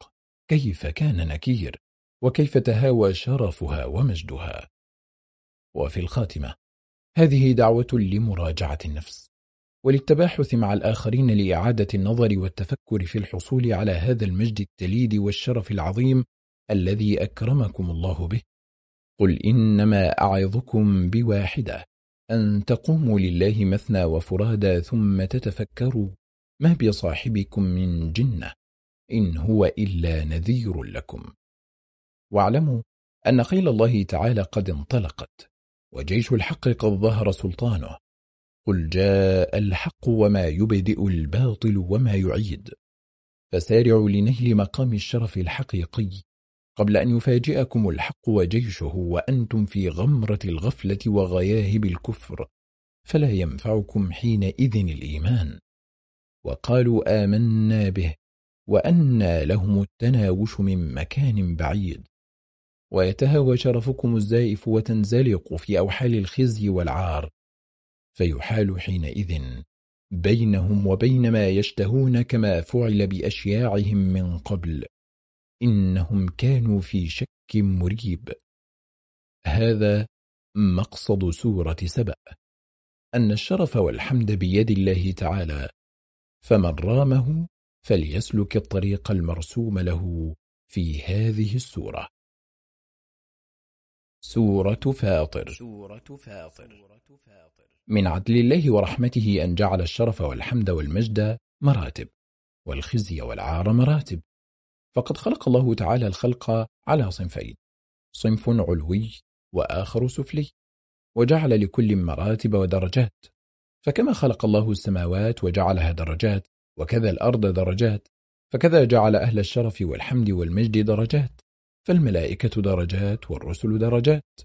كيف كان نكير؟ وكيف تهاوى شرفها ومجدها؟ وفي الخاتمة هذه دعوة لمراجعة النفس وللتباحث مع الآخرين لإعادة النظر والتفكر في الحصول على هذا المجد التليد والشرف العظيم الذي أكرمكم الله به. قل إنما أعظكم بواحدة أن تقوموا لله مثنى وفرادا ثم تتفكروا ما بصاحبكم من جنة إن هو إلا نذير لكم. واعلموا أن خيل الله تعالى قد انطلقت وجيش الحق قد ظهر سلطانه. قل جاء الحق وما يبدئ الباطل وما يعيد. فسارعوا لنيل مقام الشرف الحقيقي قبل أن يفاجئكم الحق وجيشه وأنتم في غمرة الغفلة وغياهب الكفر فلا ينفعكم حينئذ الإيمان. وقالوا آمنا به وأنى لهم التناوش من مكان بعيد. ويتهوى شرفكم الزائف وتنزلق في أوحال الخزي والعار. فيحال حينئذ بينهم وبين ما يشتهون كما فعل بأشياعهم من قبل. إنهم كانوا في شك مريب. هذا مقصد سورة سبأ. أن الشرف والحمد بيد الله تعالى فمن رامه فليسلك الطريق المرسوم له في هذه السورة. سورة فاطر. سورة فاطر. من عدل الله ورحمته أن جعل الشرف والحمد والمجد مراتب والخزي والعار مراتب. فقد خلق الله تعالى الخلق على صنفين صنف علوي وآخر سفلي وجعل لكل مراتب ودرجات فكما خلق الله السماوات وجعلها درجات وكذا الأرض درجات فكذا جعل أهل الشرف والحمد والمجد درجات فالملائكة درجات والرسل درجات.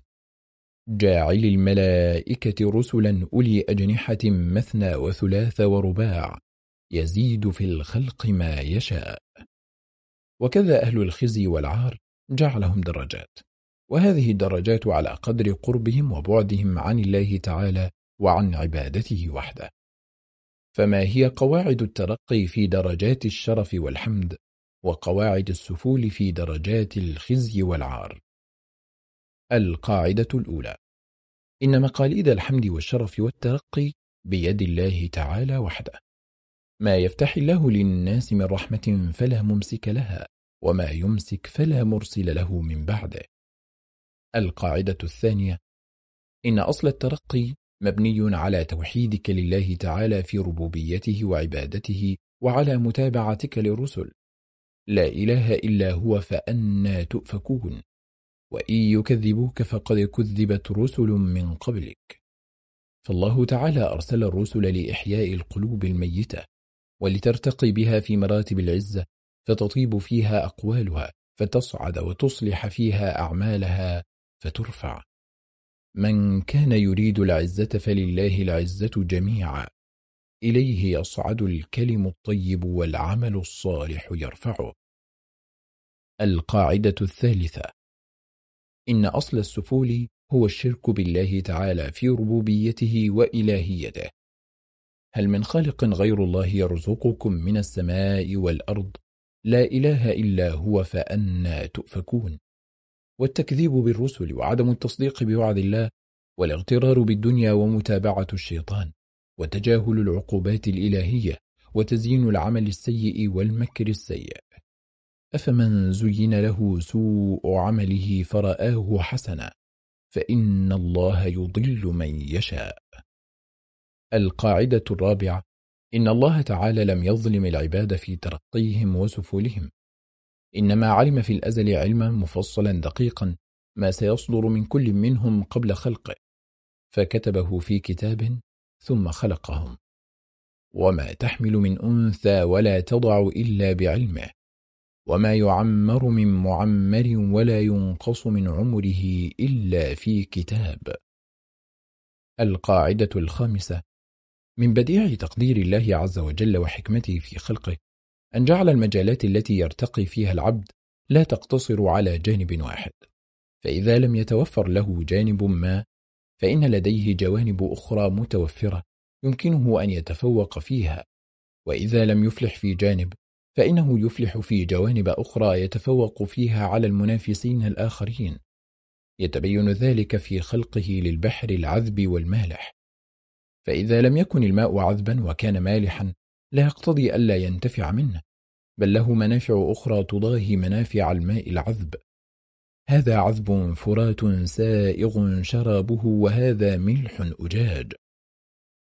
جاعل الملائكة رسلا أولي أجنحة مثنى وثلاث ورباع يزيد في الخلق ما يشاء. وكذا أهل الخزي والعار جعلهم درجات وهذه الدرجات على قدر قربهم وبعدهم عن الله تعالى وعن عبادته وحده. فما هي قواعد الترقي في درجات الشرف والحمد وقواعد السفول في درجات الخزي والعار؟ القاعدة الأولى إن مقاليد الحمد والشرف والترقي بيد الله تعالى وحده. ما يفتح الله للناس من رحمة فلا ممسك لها وما يمسك فلا مرسل له من بعده. القاعدة الثانية إن أصل الترقي مبني على توحيدك لله تعالى في ربوبيته وعبادته وعلى متابعتك للرسل. لا إله إلا هو فأنا تؤفكون وإن يكذبوك فقد كذبت رسل من قبلك. فالله تعالى أرسل الرسل لإحياء القلوب الميتة ولترتقي بها في مراتب العزة فتطيب فيها أقوالها فتصعد وتصلح فيها أعمالها فترفع. من كان يريد العزة فلله العزة جميعا. إليه يصعد الكلم الطيب والعمل الصالح يرفعه. القاعدة الثالثة. إن أصل السفول هو الشرك بالله تعالى في ربوبيته وإلهيته. هل من خالق غير الله يرزقكم من السماء والأرض؟ لا إله إلا هو فأنا تؤفكون. والتكذيب بالرسل وعدم التصديق بوعد الله والاغترار بالدنيا ومتابعة الشيطان وتجاهل العقوبات الإلهية وتزيين العمل السيء والمكر السيء. أفمن زين له سوء عمله فرآه حسنا فإن الله يضل من يشاء. القاعدة الرابعة. إن الله تعالى لم يظلم العباد في ترقيهم وسفولهم. إنما علم في الأزل علما مفصلا دقيقا ما سيصدر من كل منهم قبل خلقه. فكتبه في كتاب ثم خلقهم. وما تحمل من أنثى ولا تضع إلا بعلمه. وما يعمر من معمر ولا ينقص من عمره إلا في كتاب. القاعدة الخامسة. من بديع تقدير الله عز وجل وحكمته في خلقه أن جعل المجالات التي يرتقي فيها العبد لا تقتصر على جانب واحد. فإذا لم يتوفر له جانب ما فإن لديه جوانب أخرى متوفرة يمكنه أن يتفوق فيها. وإذا لم يفلح في جانب فإنه يفلح في جوانب أخرى يتفوق فيها على المنافسين الآخرين. يتبين ذلك في خلقه للبحر العذب والمالح. فإذا لم يكن الماء عذبا وكان مالحا لا يقتضي ألا ينتفع منه بل له منافع أخرى تضاهي منافع الماء العذب. هذا عذب فرات سائغ شرابه وهذا ملح أجاج.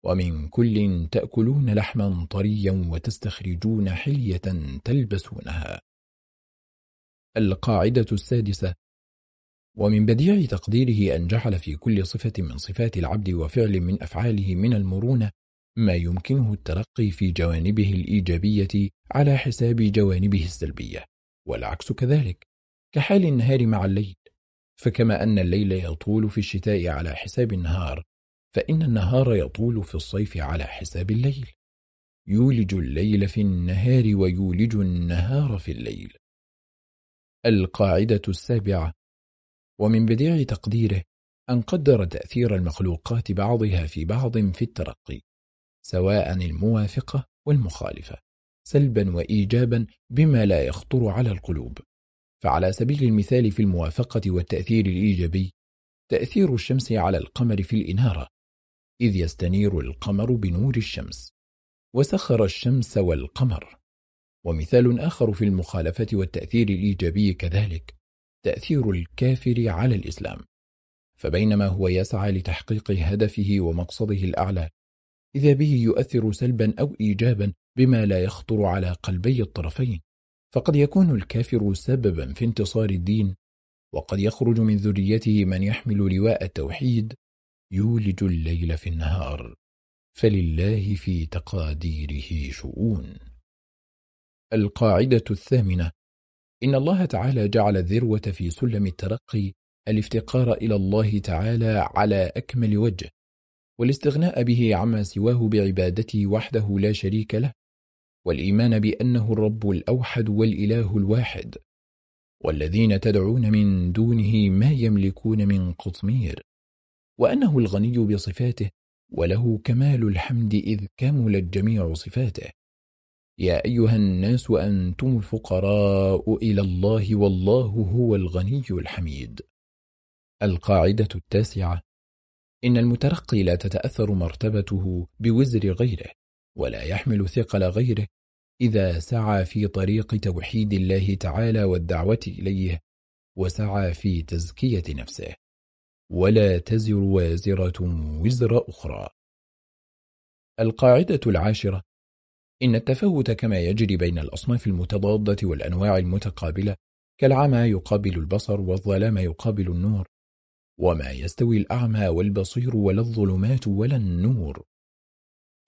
ومن كل تأكلون لحما طريا وتستخرجون حلية تلبسونها. القاعدة السادسة ومن بديع تقديره أن جعل في كل صفة من صفات العبد وفعل من أفعاله من المرونة ما يمكنه الترقي في جوانبه الإيجابية على حساب جوانبه السلبية والعكس كذلك كحال النهار مع الليل. فكما أن الليل يطول في الشتاء على حساب النهار فإن النهار يطول في الصيف على حساب الليل. يولج الليل في النهار ويولج النهار في الليل. القاعدة السابعة ومن بديع تقديره أن قدر تأثير المخلوقات بعضها في بعض في الترقي سواء الموافقة والمخالفة سلبا وإيجابا بما لا يخطر على القلوب. فعلى سبيل المثال في الموافقة والتأثير الإيجابي تأثير الشمس على القمر في الإنارة إذ يستنير القمر بنور الشمس وسخر الشمس والقمر. ومثال آخر في المخالفة والتأثير الإيجابي كذلك تأثير الكافر على الإسلام فبينما هو يسعى لتحقيق هدفه ومقصده الأعلى إذا به يؤثر سلبا أو إيجابا بما لا يخطر على قلبي الطرفين فقد يكون الكافر سببا في انتصار الدين وقد يخرج من ذريته من يحمل لواء التوحيد يولج الليل في النهار فلله في تقاديره شؤون. القاعدة الثامنة إن الله تعالى جعل الذروة في سلم الترقي الافتقار إلى الله تعالى على أكمل وجه والاستغناء به عما سواه بعبادته وحده لا شريك له والإيمان بأنه الرب الأوحد والإله الواحد والذين تدعون من دونه ما يملكون من قطمير وأنه الغني بصفاته وله كمال الحمد إذ كملت جميع صفاته. يا أيها الناس أنتم الفقراء إلى الله والله هو الغني الحميد. القاعدة التاسعة. إن المترقي لا تتأثر مرتبته بوزر غيره ولا يحمل ثقل غيره إذا سعى في طريق توحيد الله تعالى والدعوة إليه وسعى في تزكية نفسه. ولا تزر وازرة وزر أخرى. القاعدة العاشرة. إن التفاوت كما يجري بين الأصناف المتضادة والأنواع المتقابلة كالعمى يقابل البصر والظلام يقابل النور وما يستوي الأعمى والبصير ولا الظلمات ولا النور.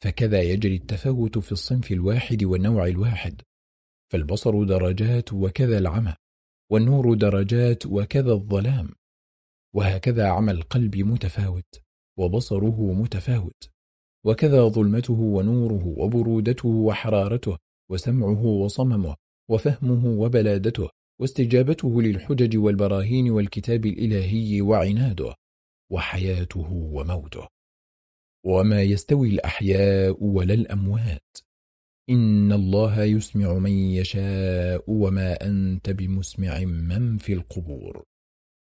فكذا يجري التفاوت في الصنف الواحد والنوع الواحد فالبصر درجات وكذا العمى والنور درجات وكذا الظلام وهكذا عمى القلب متفاوت وبصره متفاوت. وكذا ظلمته ونوره وبرودته وحرارته وسمعه وصممه وفهمه وبلادته واستجابته للحجج والبراهين والكتاب الإلهي وعناده وحياته وموته. وما يستوي الأحياء ولا الأموات. إن الله يسمع من يشاء وما أنت بمسمع من في القبور.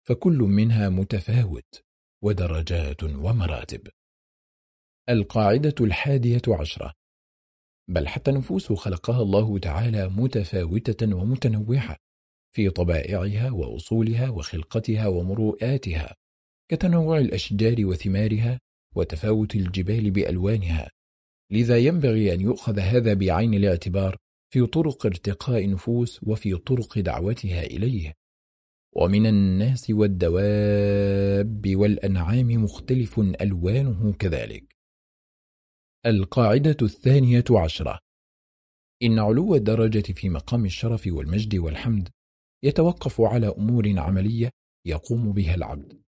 فكل منها متفاوت ودرجات ومراتب. القاعدة الحادية عشرة. بل حتى النفوس خلقها الله تعالى متفاوتة ومتنوعة في طبائعها وأصولها وخلقتها ومروءاتها كتنوع الأشجار وثمارها وتفاوت الجبال بألوانها. لذا ينبغي أن يؤخذ هذا بعين الاعتبار في طرق ارتقاء النفوس وفي طرق دعوتها إليه. ومن الناس والدواب والأنعام مختلف ألوانه كذلك. القاعدة الثانية عشرة. إن علو الدرجة في مقام الشرف والمجد والحمد يتوقف على أمور عملية يقوم بها العبد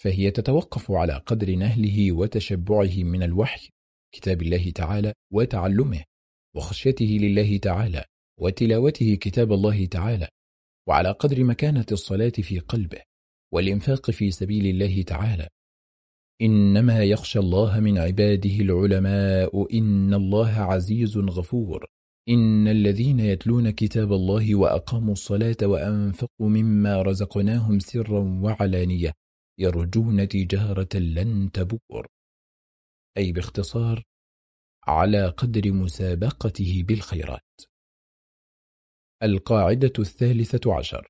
فهي تتوقف على قدر نهله وتشبعه من الوحي كتاب الله تعالى وتعلمه وخشيته لله تعالى وتلاوته كتاب الله تعالى وعلى قدر مكانة الصلاة في قلبه والإنفاق في سبيل الله تعالى إنما يخشى الله من عباده العلماء إن الله عزيز غفور. إن الذين يتلون كتاب الله وأقاموا الصلاة وأنفقوا مما رزقناهم سرا وعلانية يرجون تجارة لن تبور. أي باختصار على قدر مسابقته بالخيرات. القاعدة الثالثة عشر.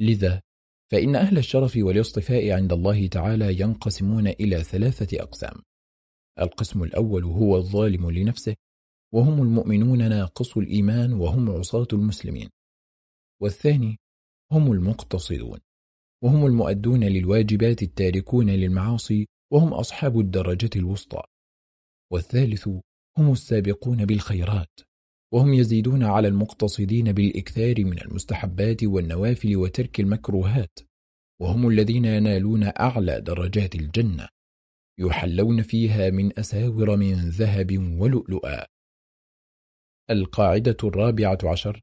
لذا فإن أهل الشرف والاصطفاء عند الله تعالى ينقسمون إلى ثلاثة أقسام. القسم الأول هو الظالم لنفسه وهم المؤمنون ناقص الإيمان وهم عصاة المسلمين. والثاني هم المقتصدون وهم المؤدون للواجبات التاركون للمعاصي وهم أصحاب الدرجة الوسطى. والثالث هم السابقون بالخيرات. وهم يزيدون على المقتصدين بالإكثار من المستحبات والنوافل وترك المكروهات وهم الذين ينالون أعلى درجات الجنة يحلون فيها من أساور من ذهب ولؤلؤا. القاعدة الرابعة عشر.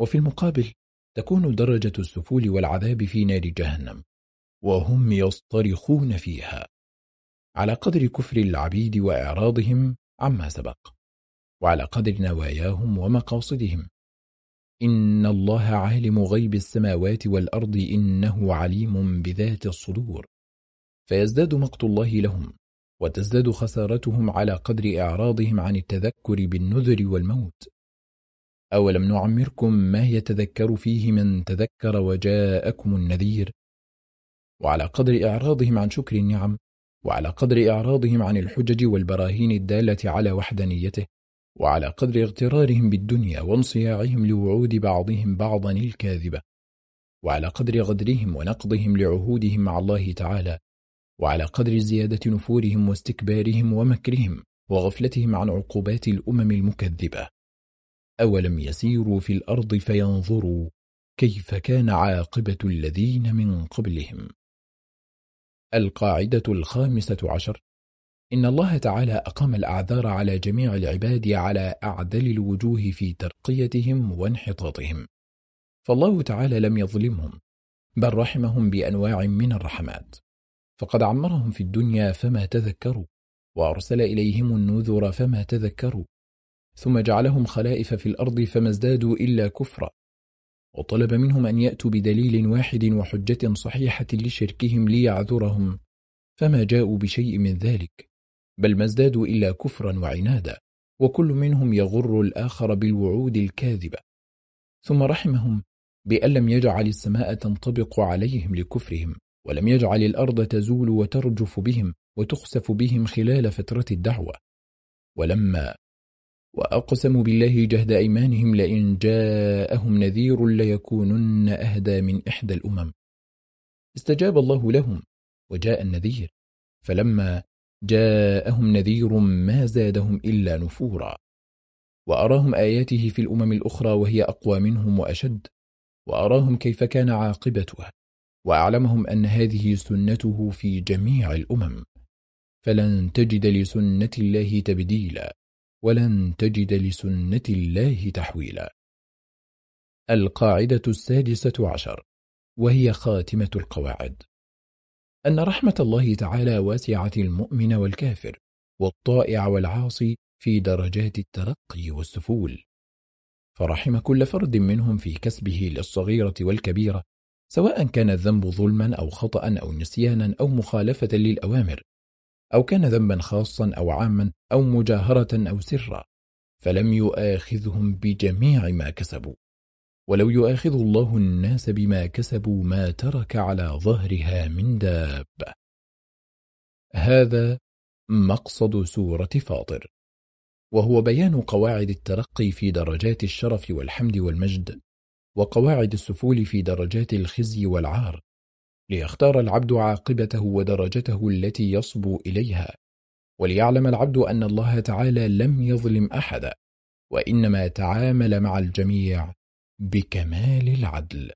وفي المقابل تكون درجة السفول والعذاب في نار جهنم وهم يصطرخون فيها. على قدر كفر العبيد وإعراضهم عما سبق. وعلى قدر نواياهم ومقاصدهم. إن الله عالم غيب السماوات والأرض إنه عليم بذات الصدور. فيزداد مقت الله لهم وتزداد خسارتهم على قدر إعراضهم عن التذكر بالنذر والموت. أولم نعمركم ما يتذكر فيه من تذكر وجاءكم النذير؟ وعلى قدر إعراضهم عن شكر النعم وعلى قدر إعراضهم عن الحجج والبراهين الدالة على وحدانيته. وعلى قدر اغترارهم بالدنيا وانصياعهم لوعود بعضهم بعضا الكاذبة وعلى قدر غدرهم ونقضهم لعهودهم مع الله تعالى وعلى قدر زيادة نفورهم واستكبارهم ومكرهم وغفلتهم عن عقوبات الأمم المكذبة. أولم يسيروا في الأرض فينظروا كيف كان عاقبة الذين من قبلهم. القاعدة الخامسة عشر إن الله تعالى أقام الأعذار على جميع العباد على أعدل الوجوه في ترقيتهم وانحطاطهم. فالله تعالى لم يظلمهم بل رحمهم بأنواع من الرحمات. فقد عمرهم في الدنيا فما تذكروا وأرسل إليهم النذر فما تذكروا. ثم جعلهم خلائف في الأرض فما ازدادوا إلا كفرا. وطلب منهم أن يأتوا بدليل واحد وحجة صحيحة لشركهم ليعذرهم فما جاءوا بشيء من ذلك. بل ما ازدادوا إلا كفرا وعنادا وكل منهم يغر الآخر بالوعود الكاذبة. ثم رحمهم بأن لم يجعل السماء تنطبق عليهم لكفرهم ولم يجعل الأرض تزول وترجف بهم وتخسف بهم خلال فترة الدعوة. ولما وأقسموا بالله جهد أيمانهم لئن جاءهم نذير ليكونن أهدى من إحدى الأمم. استجاب الله لهم وجاء النذير. فلما جاءهم نذير ما زادهم إلا نفورا. وأراهم آياته في الأمم الأخرى وهي أقوى منهم وأشد. وأراهم كيف كان عاقبتها. وأعلمهم أن هذه سنته في جميع الأمم. فلن تجد لسنة الله تبديلا. ولن تجد لسنة الله تحويلا. القاعدة السادسة عشر. وهي خاتمة القواعد. أن رحمة الله تعالى واسعة المؤمن والكافر والطائع والعاصي في درجات الترقي والسفول. فرحم كل فرد منهم في كسبه للصغيرة والكبيرة سواء كان الذنب ظلما أو خطأ أو نسيانا أو مخالفة للأوامر أو كان ذنبا خاصا أو عاما أو مجاهرة أو سرا فلم يؤاخذهم بجميع ما كسبوا. ولو يؤاخذ الله الناس بما كسبوا ما ترك على ظهرها من دابة. هذا مقصد سورة فاطر وهو بيان قواعد الترقي في درجات الشرف والحمد والمجد وقواعد السفول في درجات الخزي والعار ليختار العبد عاقبته ودرجته التي يصبو إليها وليعلم العبد أن الله تعالى لم يظلم أحدا وإنما تعامل مع الجميع بكمال العدل.